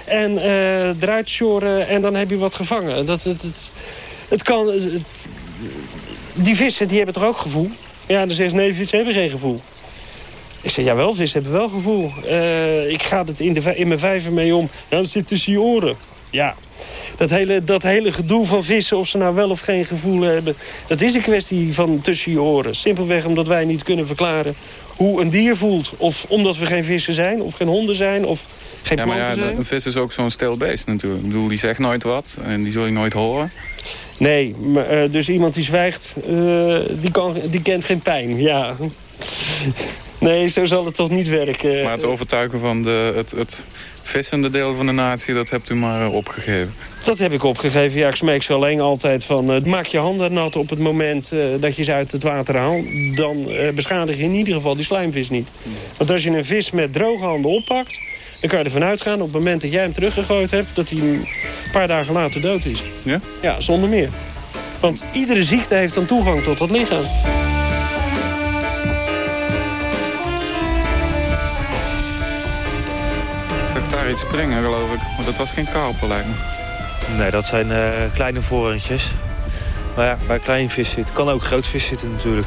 en uh, eruit en dan heb je wat gevangen. Dat, het, het, het kan... Die vissen die hebben toch ook gevoel? Ja, dan zegt nee, vissen hebben geen gevoel. Ik zeg, jawel, vissen hebben wel gevoel. Ik ga het in, de, in mijn vijver mee om. Dat zit tussen je oren. Ja, dat hele, dat hele gedoe van vissen, of ze nou wel of geen gevoel hebben... dat is een kwestie van tussen je oren. Simpelweg omdat wij niet kunnen verklaren hoe een dier voelt. Of omdat we geen vissen zijn, of geen honden zijn, of geen ja, maar ja, Een vis is ook zo'n stil beest natuurlijk. Ik bedoel, die zegt nooit wat en die zul je nooit horen. Nee, maar, uh, dus iemand die zwijgt, uh, die, kan, die kent geen pijn, ja. Nee, zo zal het toch niet werken. Maar het overtuigen van de, het, het vissende deel van de natie, dat hebt u maar eh, opgegeven. Dat heb ik opgegeven. Ja, ik smeek ze alleen altijd van... Uh, maak je handen nat op het moment uh, dat je ze uit het water haalt. Dan uh, beschadig je in ieder geval die slijmvis niet. Want als je een vis met droge handen oppakt... dan kan je ervan uitgaan op het moment dat jij hem teruggegooid hebt... dat hij een paar dagen later dood is. Ja? Ja, zonder meer. Want iedere ziekte heeft dan toegang tot het lichaam. Iets springen, geloof ik. Want dat was geen karpel, lijkt me. Nee, dat zijn uh, kleine voorrandjes. Maar ja, bij klein vis zit, kan ook groot vis zitten natuurlijk.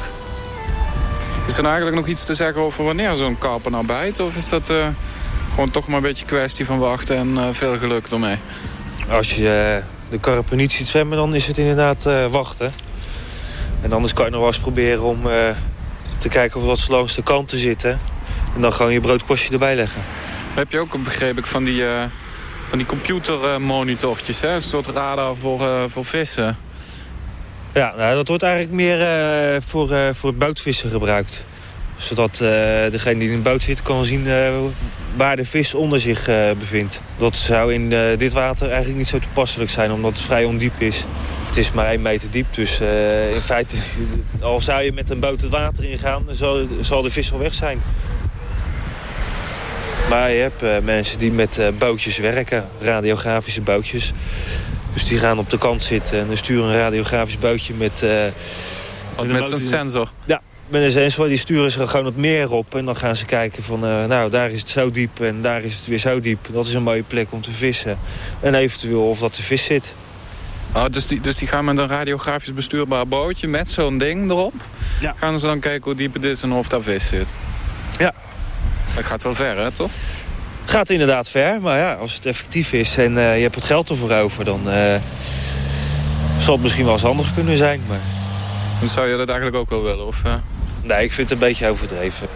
Is er nou eigenlijk nog iets te zeggen over wanneer zo'n karper nou bijt? Of is dat uh, gewoon toch maar een beetje kwestie van wachten en uh, veel geluk ermee? Als je de karper niet ziet zwemmen, dan is het inderdaad wachten. En anders kan je nog wel eens proberen om te kijken of wat zo langs de kanten zitten. En dan gewoon je broodkostje erbij leggen. Heb je ook, begreep ik, van die, van die computermonitortjes? Een soort radar voor, uh, voor vissen. Ja, nou, dat wordt eigenlijk meer uh, voor, voor gebruikt. Zodat degene die in de boot zit kan zien waar de vis onder zich bevindt. Dat zou in dit water eigenlijk niet zo toepasselijk zijn, omdat het vrij ondiep is. Het is maar één meter diep, dus in feite, al zou je met een boot het water ingaan, zal, zal de vis al weg zijn. Maar je hebt uh, mensen die met uh, bootjes werken, radiografische bootjes. Dus die gaan op de kant zitten en dan sturen een radiografisch bootje met... Uh, met zo'n sensor? Ja, met een sensor. Die sturen ze gewoon het meer op. En dan gaan ze kijken van, nou, daar is het zo diep en daar is het weer zo diep. Dat is een mooie plek om te vissen. En eventueel of dat de vis zit. Oh, dus, die, dus die gaan met een radiografisch bestuurbaar bootje met zo'n ding erop... Ja. gaan ze dan kijken hoe diep het is en of daar vis zit? Dat gaat wel ver, hè, toch? Gaat inderdaad ver, maar ja, als het effectief is en uh, je hebt het geld ervoor over... dan uh, zal het misschien wel eens anders kunnen zijn. Maar... Dan zou je dat eigenlijk ook wel willen, of... Uh... Nee, ik vind het een beetje overdreven.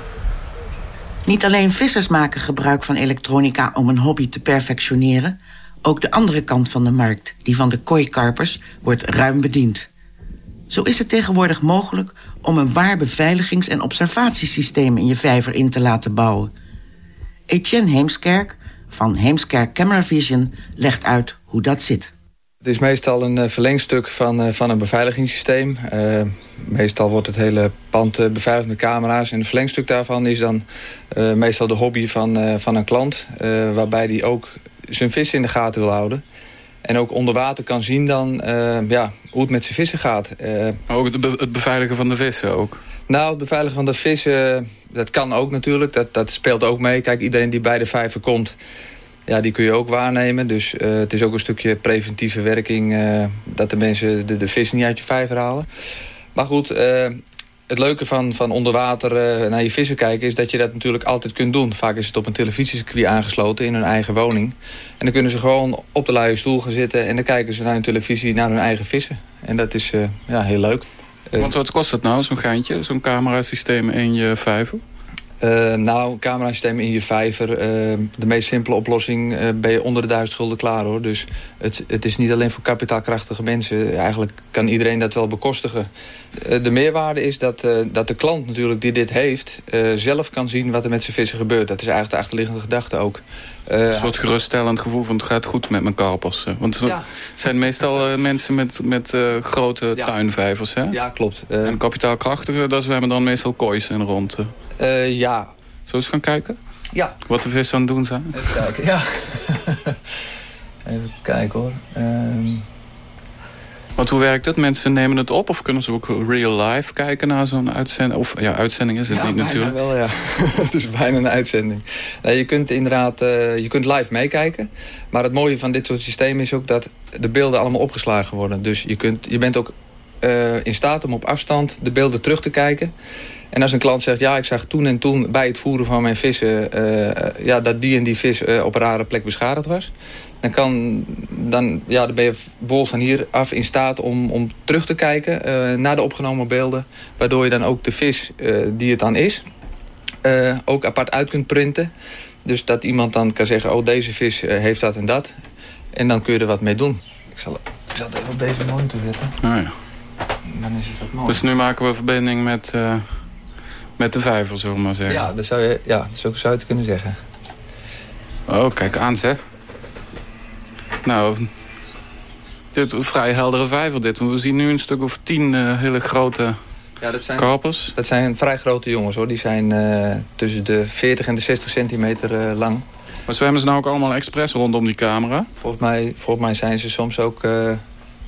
Niet alleen vissers maken gebruik van elektronica om een hobby te perfectioneren... ook de andere kant van de markt, die van de kooikarpers, wordt ruim bediend. Zo is het tegenwoordig mogelijk om een waar beveiligings- en observatiesysteem in je vijver in te laten bouwen. Etienne Heemskerk van Heemskerk Camera Vision legt uit hoe dat zit. Het is meestal een uh, verlengstuk van, uh, van een beveiligingssysteem. Uh, meestal wordt het hele pand beveiligd met camera's. En het verlengstuk daarvan is dan meestal de hobby van, van een klant... waarbij die ook zijn vis in de gaten wil houden. En ook onder water kan zien dan uh, ja, hoe het met zijn vissen gaat. Uh, ook het, beveiligen van de vissen ook? Nou, het beveiligen van de vissen, dat kan ook natuurlijk. Dat, dat speelt ook mee. Kijk, iedereen die bij de vijver komt, ja, die kun je ook waarnemen. Dus uh, het is ook een stukje preventieve werking... dat de mensen de, de vis niet uit je vijver halen. Maar goed, het leuke van, van onder water uh, naar je vissen kijken... is dat je dat natuurlijk altijd kunt doen. Vaak is het op een televisiecircuit aangesloten in hun eigen woning. En dan kunnen ze gewoon op de luie stoel gaan zitten... en dan kijken ze naar hun televisie naar hun eigen vissen. En dat is uh, ja, heel leuk. Want wat kost dat nou, zo'n geintje? Zo'n camerasysteem in je vijver? Uh, nou, camerasysteem in je vijver. Uh, de meest simpele oplossing uh, ben je onder de duizend gulden klaar hoor. Dus het, het is niet alleen voor kapitaalkrachtige mensen. Eigenlijk kan iedereen dat wel bekostigen. de meerwaarde is dat, dat de klant natuurlijk die dit heeft... zelf kan zien wat er met zijn vissen gebeurt. Dat is eigenlijk de achterliggende gedachte ook. een soort geruststellend gevoel van het gaat goed met mijn karpers. Want het zijn meestal mensen met, met grote ja. tuinvijvers. Hè? Ja, klopt. en kapitaalkrachtige, daar zwemmen dan meestal koois in rond. Uh, ja. Zullen we eens gaan kijken? Ja. Wat de vissen aan het doen zijn? Even kijken, ja. Even kijken hoor. Um, Want hoe werkt het? Mensen nemen het op of kunnen ze ook real life kijken naar zo'n uitzending? Of ja, uitzending is het niet natuurlijk. wel, ja. het is bijna een uitzending. Nee, je kunt inderdaad uh, je kunt live meekijken. Maar het mooie van dit soort systemen is ook dat de beelden allemaal opgeslagen worden. Dus je, kunt, je bent ook uh, in staat om op afstand de beelden terug te kijken. En als een klant zegt, ja, ik zag toen en toen bij het voeren van mijn vissen... Uh, ja, dat die en die vis uh, op een rare plek beschadigd was... dan, kan, dan, ja, dan ben je bol van hier af in staat om, om terug te kijken naar de opgenomen beelden. Waardoor je dan ook de vis die het dan is, ook apart uit kunt printen. Dus dat iemand dan kan zeggen, oh, deze vis heeft dat en dat. En dan kun je er wat mee doen. Ik zal, ik zal het even op deze monitor zetten. Oh ja. Dan is het wat mooi. Dus nu maken we verbinding met, uh, met de vijver, zullen we maar zeggen. Ja, dat zou je, ja, zo zou je het kunnen zeggen. Oh, kijk aan zeg. Nou, dit is een vrij heldere vijver dit. We zien nu een stuk of tien uh, hele grote ja, dat zijn, karpers. Dat zijn vrij grote jongens hoor. Die zijn uh, tussen de 40 en de 60 centimeter lang. Maar zwemmen ze nou ook allemaal expres rondom die camera? Volgens mij, volgens mij zijn ze soms ook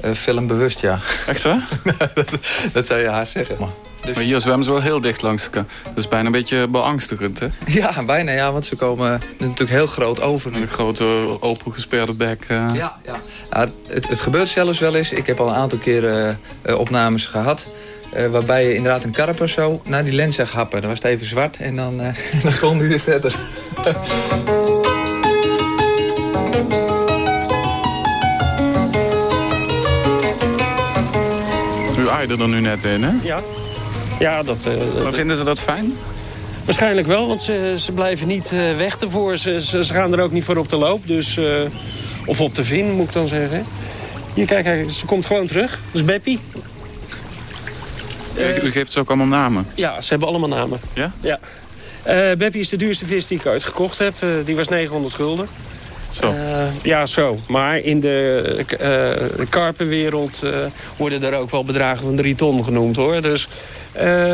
uh, uh, filmbewust, ja. Echt waar? dat, dat zou je haast zeggen. Maar, dus... maar hier zwemmen ze wel heel dicht langs elkaar. Dat is bijna een beetje beangstigend, hè? Ja, bijna, ja. Want ze komen natuurlijk heel groot over. Een grote opengesperde bek. Uh... Ja, ja. ja het, het, gebeurt zelfs wel eens. Ik heb al een aantal keren opnames gehad. Waarbij je inderdaad een karper zo naar die lens zag happen. Dan was het even zwart en dan, dan kon hij weer verder. Er nu net in, hè? Ja. Ja, dat... Uh, maar vinden ze dat fijn? Waarschijnlijk wel, want ze, ze blijven niet uh, weg ervoor. Ze, ze, ze, gaan er ook niet voor op de loop. Dus, uh, of op de vin, moet ik dan zeggen. Hier, kijk, kijk ze komt gewoon terug. Dat is Beppie. U geeft ze ook allemaal namen? Ja, ze hebben allemaal namen. Ja? Ja. Beppie is de duurste vis die ik ooit gekocht heb. Die was 900 gulden. Zo. ja, zo. Maar in de, de karpenwereld worden er ook wel bedragen van 3 ton genoemd, hoor. Dus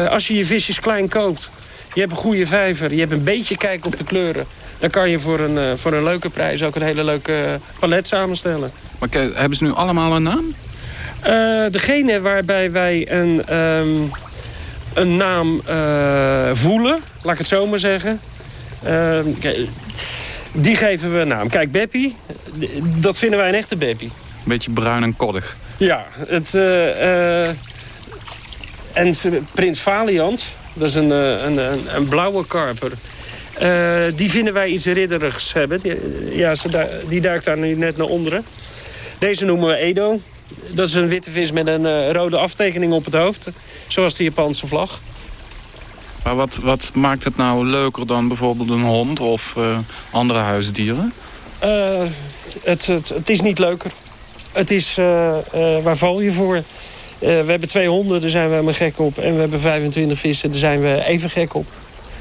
als je je visjes klein koopt... je hebt een goede vijver, je hebt een beetje kijk op de kleuren... dan kan je voor een, voor een leuke prijs ook een hele leuke palet samenstellen. Maar hebben ze nu allemaal een naam? Uh, degene waarbij wij een, um, een naam uh, voelen, laat ik het zo maar zeggen. Uh, die geven we een naam. Kijk, Beppie, dat vinden wij een echte Beppie. Beetje bruin en koddig. Ja, het, en Prins Valiant, dat is een, een, een, een blauwe karper. die vinden wij iets ridderigs hebben. Die, ja, ze, die duikt daar nu net naar onderen. Deze noemen we Edo. Dat is een witte vis met een uh, rode aftekening op het hoofd. Zoals de Japanse vlag. Maar wat, wat maakt het nou leuker dan bijvoorbeeld een hond of uh, andere huisdieren? Uh, het, het, is niet leuker. Het is, waar val je voor? we hebben twee honden, daar zijn we helemaal gek op. En we hebben 25 vissen, daar zijn we even gek op.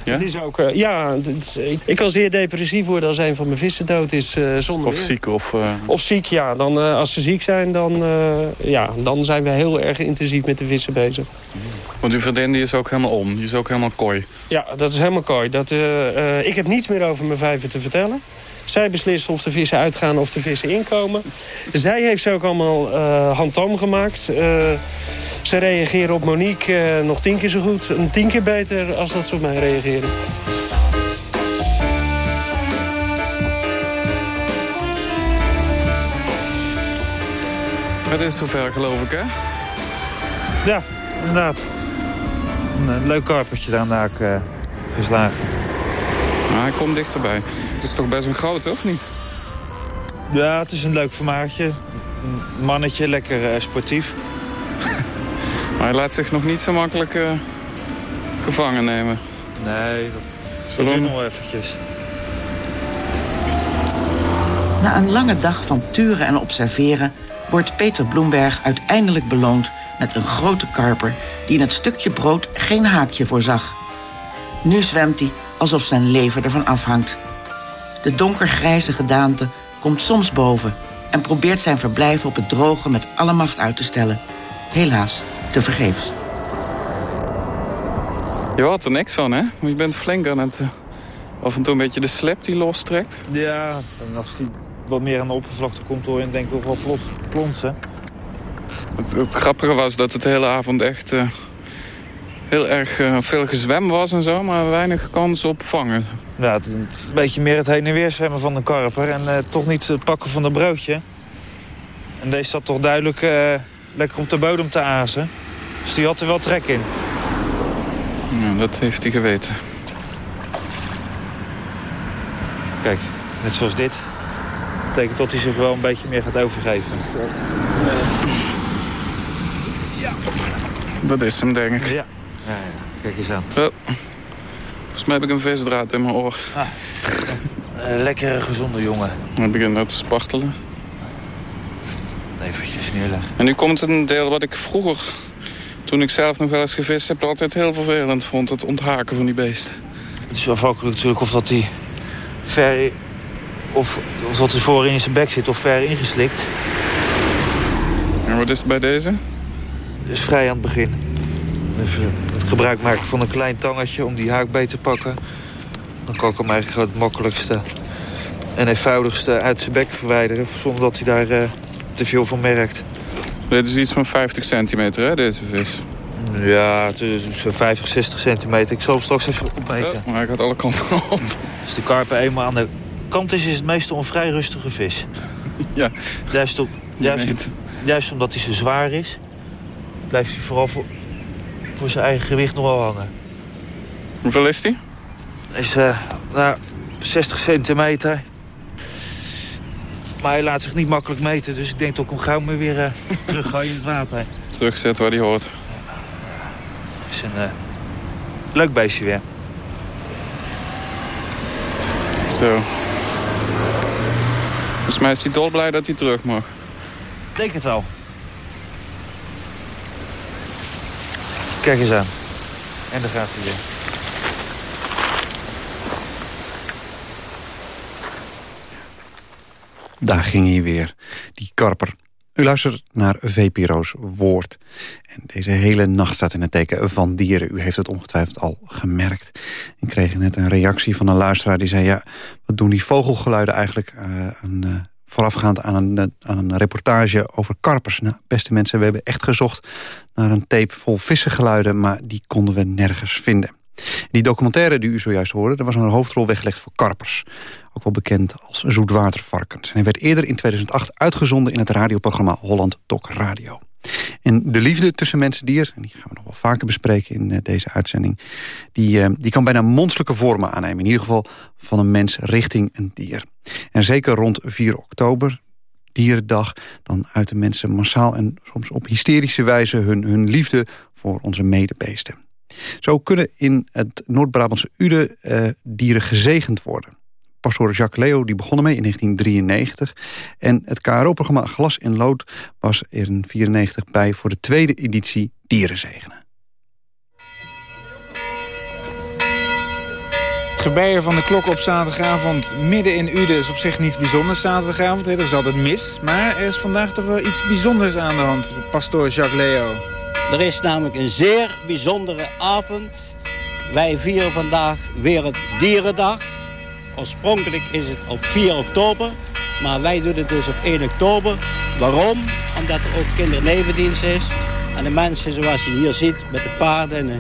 Ja? Het is ook, uh, ja, het, ik kan zeer depressief worden als een van mijn vissen dood is. Uh, zonder of ziek. Of, uh... of ziek, ja. Dan, als ze ziek zijn, dan, ja, dan zijn we heel erg intensief met de vissen bezig. Want uw vriendin die is ook helemaal om. Die is ook helemaal kooi. Ja, dat is helemaal kooi. Dat, ik heb niets meer over mijn vijven te vertellen. Zij beslist of de vissen uitgaan of de vissen inkomen. Zij heeft ze ook allemaal handtam gemaakt. Ze reageren op Monique uh, nog tien keer zo goed. Een tien keer beter als dat ze op mij reageren. Het is zover geloof ik hè? Ja, inderdaad. Een, leuk karpertje daar uh, geslagen. Nou, hij komt dichterbij. Het is toch best een grote, of niet? Ja, het is een leuk vermaakje. Een mannetje, lekker uh, sportief. Maar hij laat zich nog niet zo makkelijk uh, gevangen nemen. Nee, dat, dat doen nog eventjes. Na een lange dag van turen en observeren... wordt Peter Bloemberg uiteindelijk beloond met een grote karper... die in het stukje brood geen haakje voorzag. Nu zwemt hij alsof zijn leven ervan afhangt. De donkergrijze gedaante komt soms boven... en probeert zijn verblijf op het droge met alle macht uit te stellen. Helaas, te vergeefs. Je had er niks van, hè? Maar je bent flink aan het... Uh, af en toe een beetje de slep die lostrekt. Ja, en als die wat meer aan de oppervlakte komt... hoor je denk ik wel plons, plonsen. Het, het grappige was dat het de hele avond echt uh, heel erg uh, veel gezwem was en zo, maar weinig kans op vangen. Ja, het, een beetje meer het heen en weer zwemmen van de karper en uh, toch niet het pakken van een broodje. En deze zat toch duidelijk lekker op de bodem te azen. Dus die had er wel trek in. Ja, dat heeft hij geweten. Kijk, net zoals dit. Dat betekent dat hij zich wel een beetje meer gaat overgeven. Ja. Dat is hem, denk ik. Ja. ja, ja. Kijk eens aan. Oh. Volgens mij heb ik een visdraad in mijn oor. Ah. Een lekkere, gezonde jongen. Hij begint nou te spartelen. Eventjes neerleggen. En nu komt een deel wat ik vroeger, toen ik zelf nog wel eens gevist heb... altijd heel vervelend vond, het onthaken van die beesten. Het is afhankelijk natuurlijk of dat hij ver... of, of dat hij voorin in zijn bek zit of ver ingeslikt. En wat is het bij deze? Dus vrij aan het begin. Even gebruik maken van een klein tangetje om die haak beet te pakken. Dan kan ik hem eigenlijk het makkelijkste en eenvoudigste uit zijn bek verwijderen... zonder dat hij daar uh, te veel van merkt. Dit is iets van 50 centimeter, hè, deze vis? Ja, het is zo'n 50, 60 centimeter. Ik zal hem straks even opmeten. Oh, hij gaat alle kanten op. Als de karper eenmaal aan de kant is, is het meestal een vrij rustige vis. ja. Juist, op, juist, juist omdat hij zo zwaar is, blijft hij vooral voor, voor zijn eigen gewicht nog wel hangen. Hoeveel is hij? Is uh, nou, 60 centimeter. Maar hij laat zich niet makkelijk meten, dus ik denk dat ik hem gauw maar weer uh, terug ga in het water. Terugzetten waar hij hoort. Het is een uh, leuk beestje weer. Zo. Volgens mij is hij dolblij dat hij terug mag. Denk het wel. Kijk eens aan. En daar gaat hij weer. Daar ging hij weer, die karper. U luistert naar VPRO's Woord. En deze hele nacht staat in het teken van dieren. U heeft het ongetwijfeld al gemerkt. Ik kreeg net een reactie van een luisteraar die zei... ja, wat doen die vogelgeluiden eigenlijk uh, een, uh, voorafgaand aan een, een reportage over karpers? Nou, beste mensen, we hebben echt gezocht naar een tape vol vissengeluiden... maar die konden we nergens vinden. Die documentaire die u zojuist hoorde, er was een hoofdrol weggelegd voor karpers. Ook wel bekend als zoetwatervarkens. En hij werd eerder in 2008 uitgezonden in het radioprogramma Holland Tok Radio. En de liefde tussen mens en dier, en die gaan we nog wel vaker bespreken in uh, deze uitzending... Die, uh, die kan bijna monsterlijke vormen aannemen. In ieder geval van een mens richting een dier. En zeker rond 4 oktober, Dierendag... dan uiten mensen massaal en soms op hysterische wijze hun, hun liefde voor onze medebeesten. Zo kunnen in het Noord-Brabantse Ude uh, dieren gezegend worden. Pastoor Jacques Leo die begon ermee in 1993. En het KRO-programma Glas in Lood was er in 1994 bij... voor de tweede editie Dierenzegenen. Het gebeier van de klok op zaterdagavond midden in Uden is op zich niets bijzonders zaterdagavond. Er is altijd mis, maar er is vandaag toch wel iets bijzonders aan de hand, pastoor Jacques Leo. Er is namelijk een zeer bijzondere avond. Wij vieren vandaag Wereld Dierendag. Oorspronkelijk is het op 4 oktober, maar wij doen het dus op 1 oktober. Waarom? Omdat er ook kindernevendienst is. En de mensen, zoals je hier ziet, met de paarden en de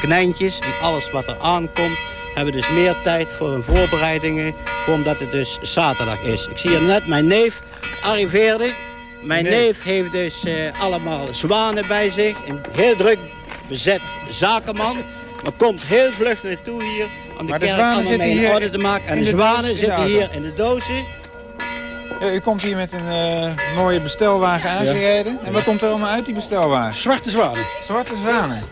knijntjes en alles wat er aankomt... hebben dus meer tijd voor hun voorbereidingen, voor omdat het dus zaterdag is. Ik zie hier net mijn neef arriveerde. Mijn nee. neef heeft dus uh, allemaal zwanen bij zich. Een heel druk bezet zakenman. Maar komt heel vlug naartoe hier om de, maar de kerk allemaal mee in orde te maken. En de, de zwanen zitten hier in de dozen. Ja, u komt hier met een uh, mooie bestelwagen aangereden. Ja. En wat komt er allemaal uit die bestelwagen? Zwarte zwanen. Zwarte zwanen.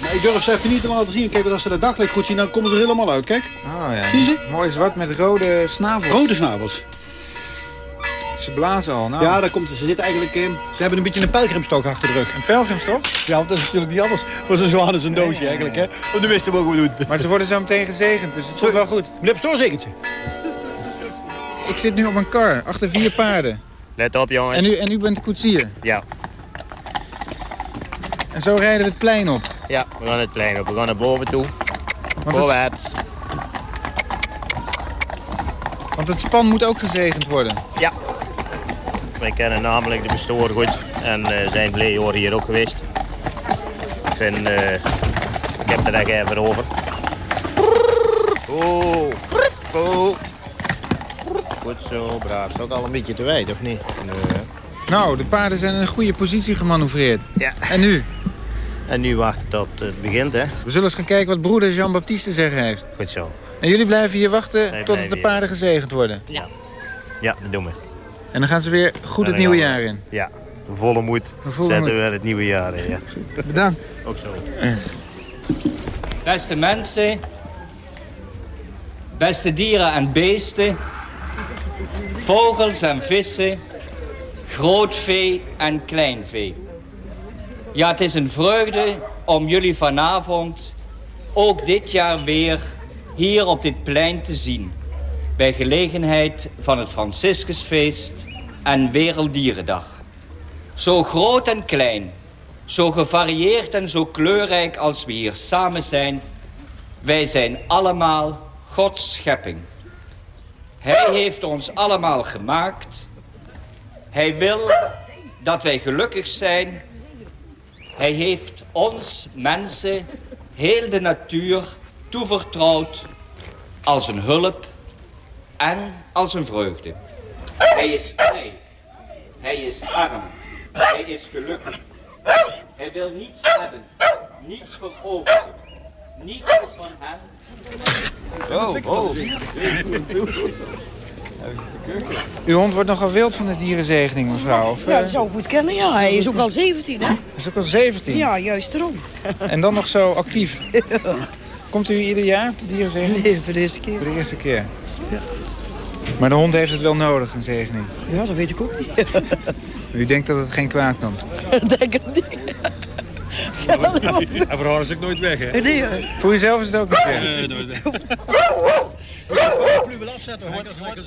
Maar ik durf ze even niet te zien. Kijk, als ze de daglicht goed zien, dan komen ze er helemaal uit. Kijk. Oh, ja. Zie je ze? Mooi zwart met rode snavels. Rode snavels. Ze blazen al, nou. Ja, daar komt, ze zitten eigenlijk... Eh, ze hebben een beetje een pelgrimstok achter de rug. Een pelgrimstok? Ja, want dat is natuurlijk niet anders voor zo'n zwaan als een doosje nee, eigenlijk, hè. Want de meeste mogen we doen. Maar ze worden zo meteen gezegend, dus het komt wel goed. Meneer Pastoor, zegent ze. Ik zit nu op een kar, achter vier paarden. Let op, jongens. En u, en u bent de koetsier? Ja. En zo rijden we het plein op? Ja, we gaan het plein op. We gaan naar boven toe. Want Voorwaarts. Het... Want het span moet ook gezegend worden? Ja. Wij kennen namelijk de bestoor goed. En uh, zijn verleden jaar hier ook geweest. Ik vind, uh, ik heb er echt even over. Oh, oh. Goed zo, braaf. Is ook al een beetje te wijd, of niet? Nee. Nou, de paarden zijn in een goede positie gemanoeuvreerd. Ja. En nu? En nu wachten tot het begint, hè? We zullen eens gaan kijken wat broeder Jean-Baptiste te zeggen heeft. Goed zo. En jullie blijven hier wachten totdat de paarden gezegend worden? Ja. Ja, dat doen we. En dan gaan ze weer goed het nieuwe jaar in? Ja, volle moed volle zetten moed. we het nieuwe jaar in, ja. Bedankt. Ook zo. Beste mensen, beste dieren en beesten, vogels en vissen, groot vee en klein vee. Ja, het is een vreugde om jullie vanavond ook dit jaar weer hier op dit plein te zien. Bij gelegenheid van het Franciscusfeest en Werelddierendag. Zo groot en klein, zo gevarieerd en zo kleurrijk als we hier samen zijn... wij zijn allemaal Gods schepping. Hij heeft ons allemaal gemaakt. Hij wil dat wij gelukkig zijn. Hij heeft ons, mensen, heel de natuur toevertrouwd als een hulp en als een vreugde. Hij is vrij. Hij is arm. Hij is gelukkig. Hij wil niets hebben. Niets veroveren. Niets is van hem. Oh, oh. Uw hond wordt nogal wild van de dierenzegening, mevrouw. Of, Ja, eh, dat zou goed kennen, ja. Hij is ook al 17, hè? is ook al 17. Ja, juist erom. En dan nog zo actief. Komt u ieder jaar op de dierenzegening? Nee, voor de eerste keer. Voor de eerste keer. Maar de hond heeft het wel nodig, een zegening. Ja, dat weet ik ook niet. U denkt dat het geen kwaad kan? denk het niet. En voor haar is ik nooit weg, hè? Nee. Voor uzelf is het ook niet weg? Nee, nooit weg. wel afzetten, hoor. Dat is lekker.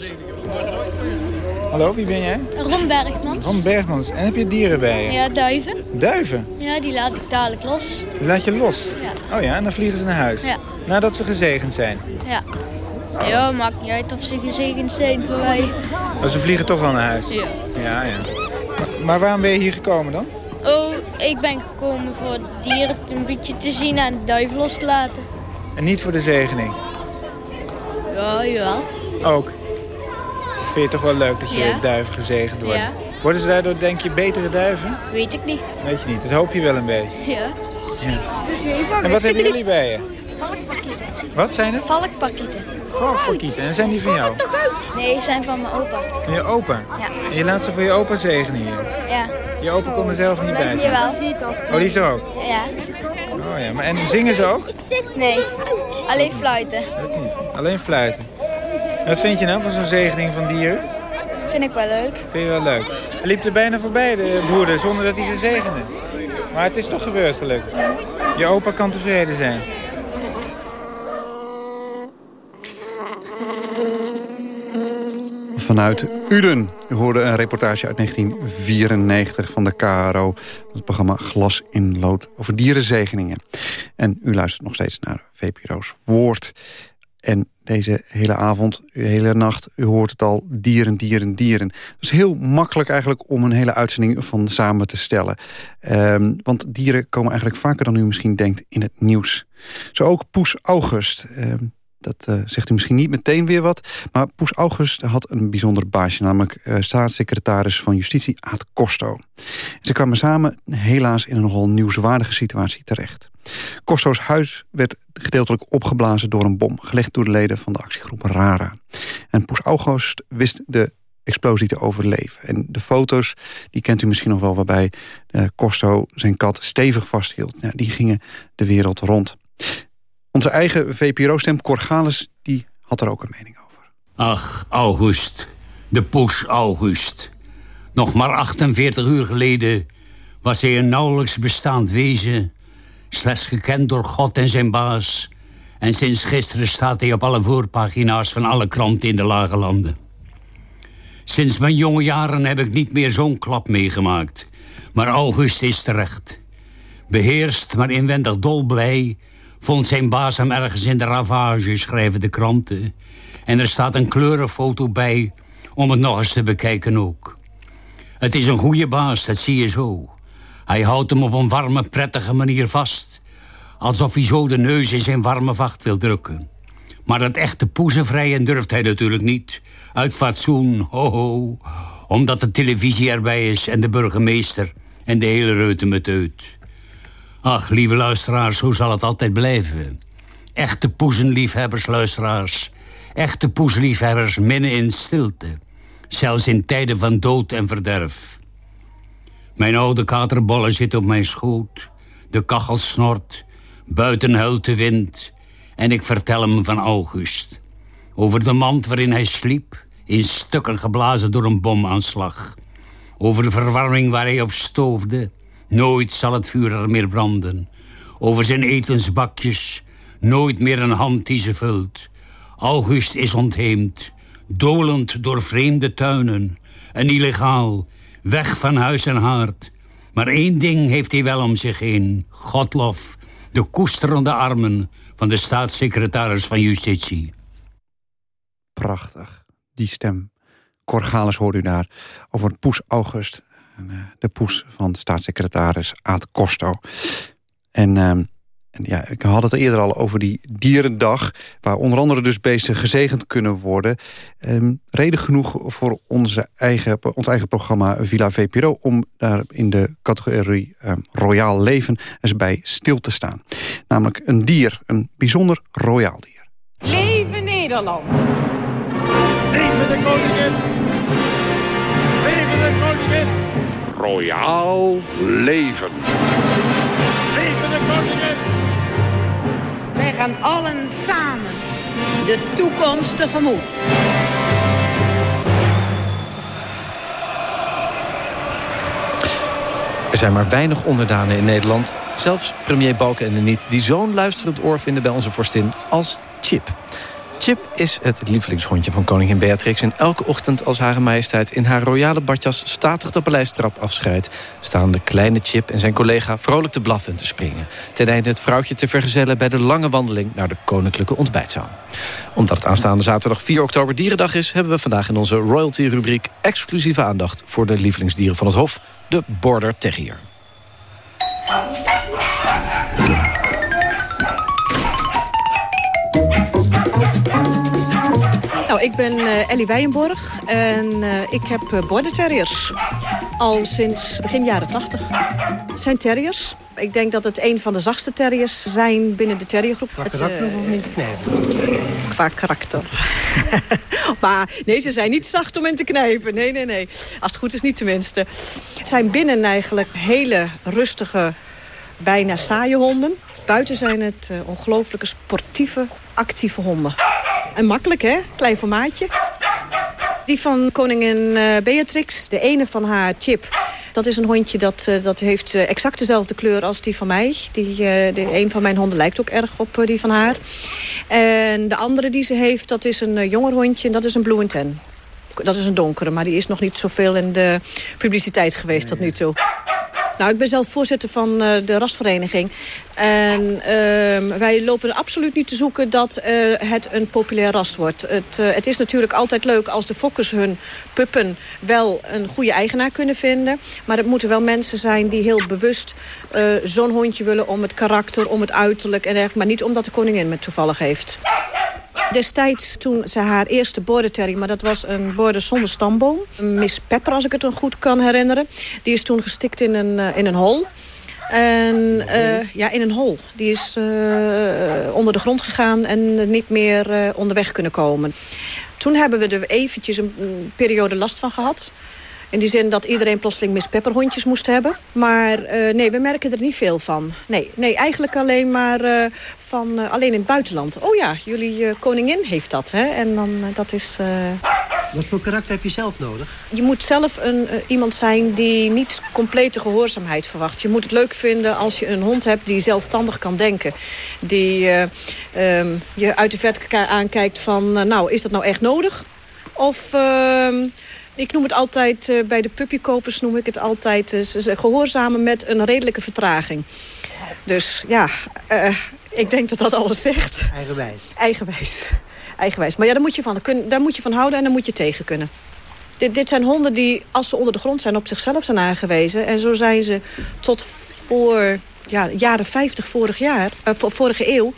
Hallo, wie ben jij? Ron Bergmans. Ron Bergmans. En heb je dieren bij je? Ja, duiven. Duiven? Ja, die laat ik dadelijk los. Die laat je los? Ja. Oh ja, en dan vliegen ze naar huis? Ja. Nadat ze gezegend zijn? Ja. Ja, maakt niet uit of ze gezegend zijn voor wij. Oh, ze vliegen toch wel naar huis? Ja. Ja, ja. Maar, maar waarom ben je hier gekomen dan? Oh, ik ben gekomen voor dieren een beetje te zien en de duiven los te laten. En niet voor de zegening? Ja, jawel. Ook? Dat vind je toch wel leuk dat je Ja. duiven gezegend wordt? Ja. Worden ze daardoor, denk je, betere duiven? Weet ik niet. Weet je niet, dat hoop je wel een beetje. Ja. Ja. En wat hebben jullie bij je? Valkparkieten. Wat zijn het? Valkparkieten. Valkparkieten. En zijn die van jou? Nee, die zijn van mijn opa. Van je opa? Ja. En je laat ze voor je opa zegenen hier? Ja. Je opa kon er zelf niet bij zijn? Jawel. Oh, die is er ook? Ja. Oh ja, maar en zingen ze ook? Nee, alleen fluiten. Dat niet. Alleen fluiten. En wat vind je nou van zo'n zegening van dieren? Vind ik wel leuk. Vind je wel leuk? Hij liep er bijna voorbij, de broeder, zonder dat hij ze zegende. Maar het is toch gebeurd, gelukkig. Je opa kan tevreden zijn. Vanuit Uden. U hoorde een reportage uit 1994 van de KRO. Het programma Glas in Lood over dierenzegeningen. En u luistert nog steeds naar VPRO's Woord. En deze hele avond, de hele nacht, u hoort het al, dieren, dieren, dieren. Het is heel makkelijk eigenlijk om een hele uitzending van samen te stellen. Ehm, want dieren komen eigenlijk vaker dan u misschien denkt in het nieuws. Zo ook Poes August. Ehm, dat eh, zegt u misschien niet meteen weer wat. Maar Poes August had een bijzonder baasje. Namelijk eh, staatssecretaris van Justitie Aad Costo. Ze kwamen samen helaas in een nogal nieuwswaardige situatie terecht. Costo's huis werd gedeeltelijk opgeblazen door een bom. Gelegd door de leden van de actiegroep RARA. En Poes August wist de explosie te overleven. En de foto's, die kent u misschien nog wel... waarbij eh, Costo zijn kat stevig vasthield. Die gingen de wereld rond. Onze eigen VPRO-stem, Cor Gales, die had er ook een mening over. Ach, August. De poes August. Nog maar 48 uur geleden was hij een nauwelijks bestaand wezen... slechts gekend door God en zijn baas... en sinds gisteren staat hij op alle voorpagina's van alle kranten in de lage landen. Sinds mijn jonge jaren heb ik niet meer zo'n klap meegemaakt. Maar August is terecht. Beheerst, maar inwendig dolblij... vond zijn baas hem ergens in de ravage, schrijven de kranten. En er staat een kleurenfoto bij om het nog eens te bekijken ook. Het is een goede baas, dat zie je zo. Hij houdt hem op een warme, prettige manier vast. Alsof hij zo de neus in zijn warme vacht wil drukken. Maar dat echte poezenvrijen durft hij natuurlijk niet. Uit fatsoen, ho ho. Omdat de televisie erbij is en de burgemeester en de hele reute met uit. Ach, lieve luisteraars, zo zal het altijd blijven. Echte poezenliefhebbers, luisteraars. Echte poesliefhebbers minnen in stilte. Zelfs in tijden van dood en verderf. Mijn oude katerbolle zit op mijn schoot. De kachel snort. Buiten huilt de wind. En ik vertel hem van August. Over de mand waarin hij sliep. In stukken geblazen door een bomaanslag. Over de verwarming waar hij op stoofde. Nooit zal het vuur er meer branden. Over zijn etensbakjes. Nooit meer een hand die ze vult. August is ontheemd. Dolend door vreemde tuinen. En illegaal. Weg van huis en haard. Maar één ding heeft hij wel om zich heen. Godlof. De koesterende armen van de staatssecretaris van Justitie. Prachtig. Die stem. Corgalis hoort u daar over Poes August. En, uh, de poes van staatssecretaris Aad Costo. En, uh, en, ja, ik had het eerder al over die dierendag... waar onder andere dus beesten gezegend kunnen worden. Um, reden genoeg voor onze eigen, ons eigen programma Villa VPRO... om daar in de categorie um, royaal leven eens bij stil te staan. Namelijk een dier, een bijzonder royaal dier. Leven Nederland! Leven de koningin! Leven de koningin! Royaal leven. Leven de koningin! Wij gaan allen samen de toekomst tegemoet. Er zijn maar weinig onderdanen in Nederland. Zelfs premier Balkenende niet. Die zo'n luisterend oor vinden bij onze vorstin als Chip. Chip is het lievelingshondje van koningin Beatrix... en elke ochtend als Hare Majesteit in haar royale badjas... statig de paleistrap afschrijdt... staan de kleine Chip en zijn collega vrolijk te blaffen en te springen... ten einde het vrouwtje te vergezellen bij de lange wandeling... naar de koninklijke ontbijtzaal. Omdat het aanstaande zaterdag 4 oktober Dierendag is... hebben we vandaag in onze royalty-rubriek exclusieve aandacht... voor de lievelingsdieren van het Hof, de Border Terrier. Nou, ik ben uh, Ellie Weijenborg en uh, ik heb uh, border terriers. Al sinds begin jaren 80. Het zijn terriers. Ik denk dat het een van de zachtste terriers zijn binnen de terriergroep. Qua karakter of niet? Nee. Qua karakter. maar nee, ze zijn niet zacht om in te knijpen. Nee, nee, nee. Als het goed is niet tenminste. Het zijn binnen eigenlijk hele rustige, bijna saaie honden. Buiten zijn het ongelooflijke sportieve, actieve honden. En makkelijk, hè? Klein formaatje. Die van koningin Beatrix, de ene van haar Chip... dat is een hondje dat, dat heeft exact dezelfde kleur als die van mij. Die, de, een van mijn honden lijkt ook erg op die van haar. En de andere die ze heeft, dat is een jonger hondje... en dat is een Blue Ten. Dat is een donkere, maar die is nog niet zoveel in de publiciteit geweest tot nu toe. Nou, ik ben zelf voorzitter van uh, de rasvereniging. En uh, wij lopen absoluut niet te zoeken dat uh, het een populair ras wordt. Het, het, is natuurlijk altijd leuk als de fokkers hun puppen wel een goede eigenaar kunnen vinden. Maar het moeten wel mensen zijn die heel bewust zo'n hondje willen... om het karakter, om het uiterlijk en dergelijke. Maar niet omdat de koningin het toevallig heeft. Destijds toen ze haar eerste border terrier, maar dat was een border zonder stamboom. Miss Pepper, als ik het goed kan herinneren. Die is toen gestikt in een, uh, in een hol. En uh, ja, in een hol. Die is uh, onder de grond gegaan en niet meer onderweg kunnen komen. Toen hebben we er eventjes een periode last van gehad. In die zin dat iedereen plotseling Miss Pepper hondjes moest hebben. Maar uh, nee, we merken er niet veel van. Nee, nee eigenlijk alleen maar uh, van uh, alleen in het buitenland. Oh ja, jullie koningin heeft dat. Hè? En dan dat is... Wat voor karakter heb je zelf nodig? Je moet zelf een, iemand zijn die niet complete gehoorzaamheid verwacht. Je moet het leuk vinden als je een hond hebt die zelfstandig kan denken. Die um, je uit de verte aankijkt van... nou, is dat nou echt nodig? Of... ik noem het altijd, uh, bij de puppykopers noem ik het altijd... Uh, ze gehoorzamen met een redelijke vertraging. Dus ja, uh, ik denk dat dat alles zegt. Eigenwijs. Eigenwijs. Eigenwijs. Maar ja, daar moet, je van, daar moet je van houden en daar moet je tegen kunnen. Dit, dit zijn honden die, als ze onder de grond zijn, op zichzelf zijn aangewezen. En zo zijn ze tot voor ja, jaren 50 vorig jaar, uh, vorige eeuw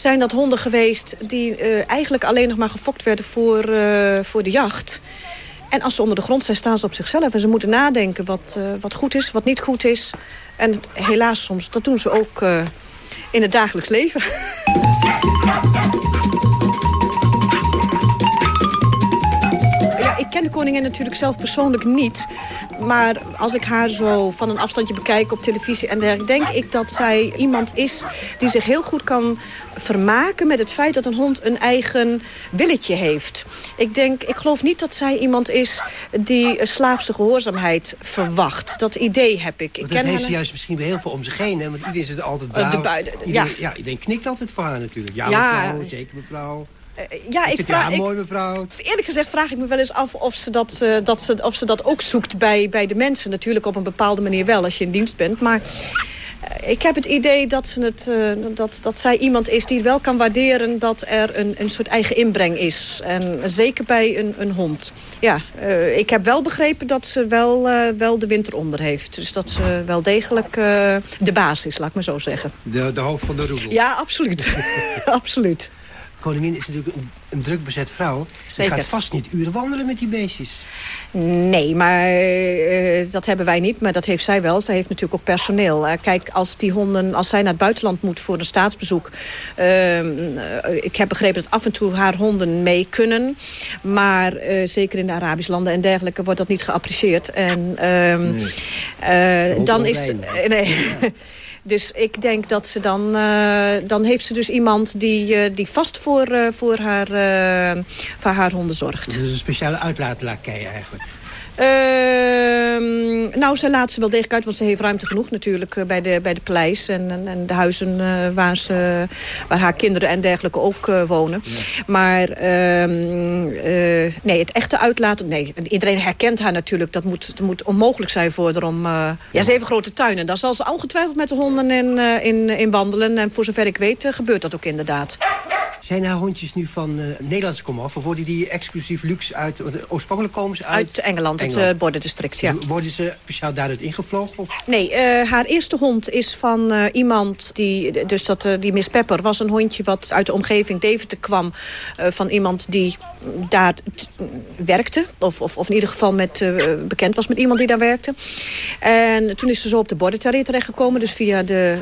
zijn dat honden geweest die uh, eigenlijk alleen nog maar gefokt werden voor, uh, voor de jacht. En als ze onder de grond zijn, staan ze op zichzelf. En ze moeten nadenken wat, uh, wat goed is, wat niet goed is. En helaas soms, dat doen ze ook in het dagelijks leven. ik ken de koningin natuurlijk zelf persoonlijk niet. Maar als ik haar zo van een afstandje bekijk op televisie en dergelijke... denk ik dat zij iemand is die zich heel goed kan vermaken... met het feit dat een hond een eigen willetje heeft. Ik denk, ik geloof niet dat zij iemand is die slaafse gehoorzaamheid verwacht. Dat idee heb ik. Ken heeft ze juist misschien heel veel om zich heen. Hè? Want iedereen zit altijd blauw. De iedereen, ja. ja. Iedereen knikt altijd voor haar natuurlijk. Ja, ja. mevrouw, zeker mevrouw. Uh, ja, ik vraag. mooi, mevrouw. Eerlijk gezegd vraag ik me wel eens af of ze dat, uh, dat, ze, of ze dat ook zoekt bij, bij de mensen. Natuurlijk op een bepaalde manier wel als je in dienst bent. Maar uh, ik heb het idee dat, ze het, dat, dat zij iemand is die wel kan waarderen dat er een, een soort eigen inbreng is. En zeker bij een, een hond. Ja, ik heb wel begrepen dat ze wel, wel de winter onder heeft. Dus dat ze wel degelijk de baas is, laat ik maar zo zeggen. De, de hoofd van de roedel. Ja, absoluut. absoluut koningin is natuurlijk een, een druk bezet vrouw. Zeker. Je gaat vast niet uren wandelen met die beestjes. Nee, maar uh, dat hebben wij niet. Maar dat heeft zij wel. Zij heeft natuurlijk ook personeel. Uh, kijk, als die honden, als zij naar het buitenland moet voor een staatsbezoek... Uh, ik heb begrepen dat af en toe haar honden mee kunnen. Maar zeker in de Arabische landen en dergelijke wordt dat niet geapprecieerd. En nee. dan is... nee. Dus ik denk dat ze dan... Uh, dan heeft ze dus iemand die, uh, die vast voor, uh, voor, haar, voor haar honden zorgt. Dus een speciale uitlaatlakij eigenlijk. Uh, nou, ze laat ze wel degelijk uit, want ze heeft ruimte genoeg natuurlijk uh, bij, de, bij de paleis. En, en, en de huizen uh, waar, ze, waar haar kinderen en dergelijke ook uh, wonen. Ja. Maar nee, het echte uitlaten... Nee, iedereen herkent haar natuurlijk. Dat moet, dat moet onmogelijk zijn voor haar om... ja, ze heeft een grote tuin en daar zal ze ongetwijfeld met de honden in, in, in wandelen. En voor zover ik weet gebeurt dat ook inderdaad. Zijn haar hondjes nu van Nederlandse komaf? Of worden die exclusief luxe uit... Oorspronkelijk komen ze uit... Uit Engeland. Het uh, borderdistrict, ja. Worden ze speciaal daaruit ingevlogen? Of? Nee, uh, haar eerste hond is van uh, iemand die... Dus dat, die Miss Pepper was een hondje wat uit de omgeving Deventer kwam. van iemand die daar werkte. Of, of, of in ieder geval met, bekend was met iemand die daar werkte. En toen is ze zo op de border terrier terechtgekomen. Dus via de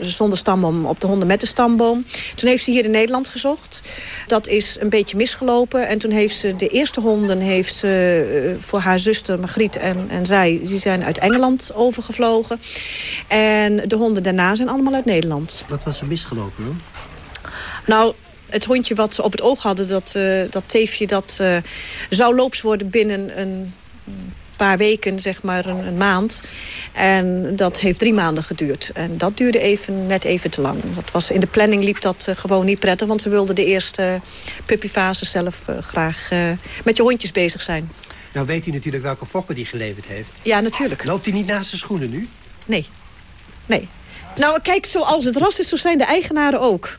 zonder stamboom op de honden met de stamboom. Toen heeft ze hier in Nederland gezocht. Dat is een beetje misgelopen. En toen heeft ze de eerste honden heeft ze, voor haar zuster Margriet en, en zij... die zijn uit Engeland overgevlogen. En de honden daarna zijn allemaal uit Nederland. Wat was er misgelopen dan? Nou, het hondje wat ze op het oog hadden, dat, uh, dat teefje... dat uh, zou loops worden binnen een paar weken, zeg maar een, een, maand. En dat heeft drie maanden geduurd. En dat duurde even, net even te lang. Dat was, in de planning liep dat uh, gewoon niet prettig... want ze wilden de eerste puppyfase zelf graag met je hondjes bezig zijn. Nou weet u natuurlijk welke fokker die geleverd heeft. Ja, natuurlijk. Loopt hij niet naast zijn schoenen nu? Nee. Nee. Nou, kijk, zoals het ras is, zo zijn de eigenaren ook.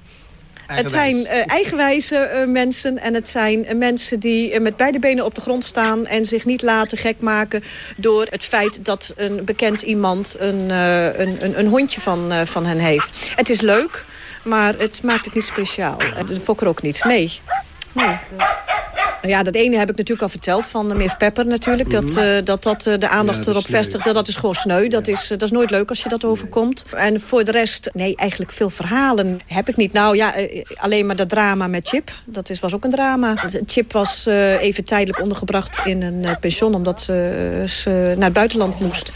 Het zijn uh, eigenwijze uh, mensen en het zijn uh, mensen die met beide benen op de grond staan... en zich niet laten gek maken door het feit dat een bekend iemand een, een, een, een, hondje van, van hen heeft. Het is leuk, maar het maakt het niet speciaal. De fokker ook niet, nee. nee. Ja, dat ene heb ik natuurlijk al verteld van de Miss Pepper natuurlijk. Dat uh, dat, dat uh, de aandacht ja, erop vestigt. Dat, dat is gewoon sneu. Dat, is, uh, dat is nooit leuk als je dat overkomt. En voor de rest, nee, eigenlijk veel verhalen heb ik niet. Nou ja, alleen maar dat drama met Chip. Dat is, was ook een drama. Chip was even tijdelijk ondergebracht in een pension... omdat ze naar het buitenland moest.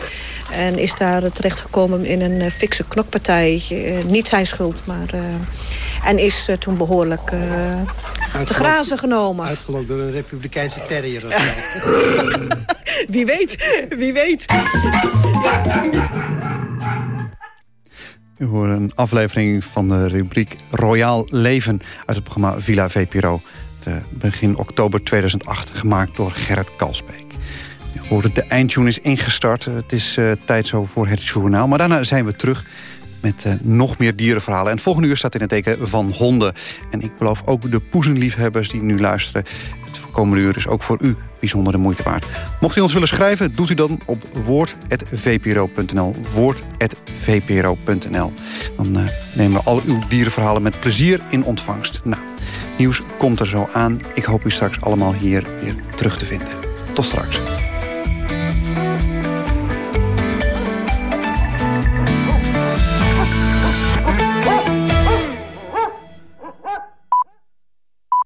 En is daar terechtgekomen in een fikse knokpartij. niet zijn schuld, maar... en is toen behoorlijk te grazen genomen. Uitgelokt door een republikeinse terrier. wie weet, wie weet. U hoort een aflevering van de rubriek Royaal Leven... uit het programma Villa VPRO. begin oktober 2008, gemaakt door Gerrit Kalsbeek. U hoort het, de eindtune is ingestart. Het is uh, tijd zo voor het journaal. Maar daarna zijn we terug met uh, nog meer dierenverhalen. En het volgende uur staat in het teken van honden. En ik beloof ook de poezenliefhebbers die nu luisteren... komende uur is ook voor u bijzonder de moeite waard. Mocht u ons willen schrijven, doet u dan op woord.vpro.nl. Woord.vpro.nl. Dan uh, nemen we al uw dierenverhalen met plezier in ontvangst. Nou, nieuws komt er zo aan. Ik hoop u straks allemaal hier weer terug te vinden. Tot straks.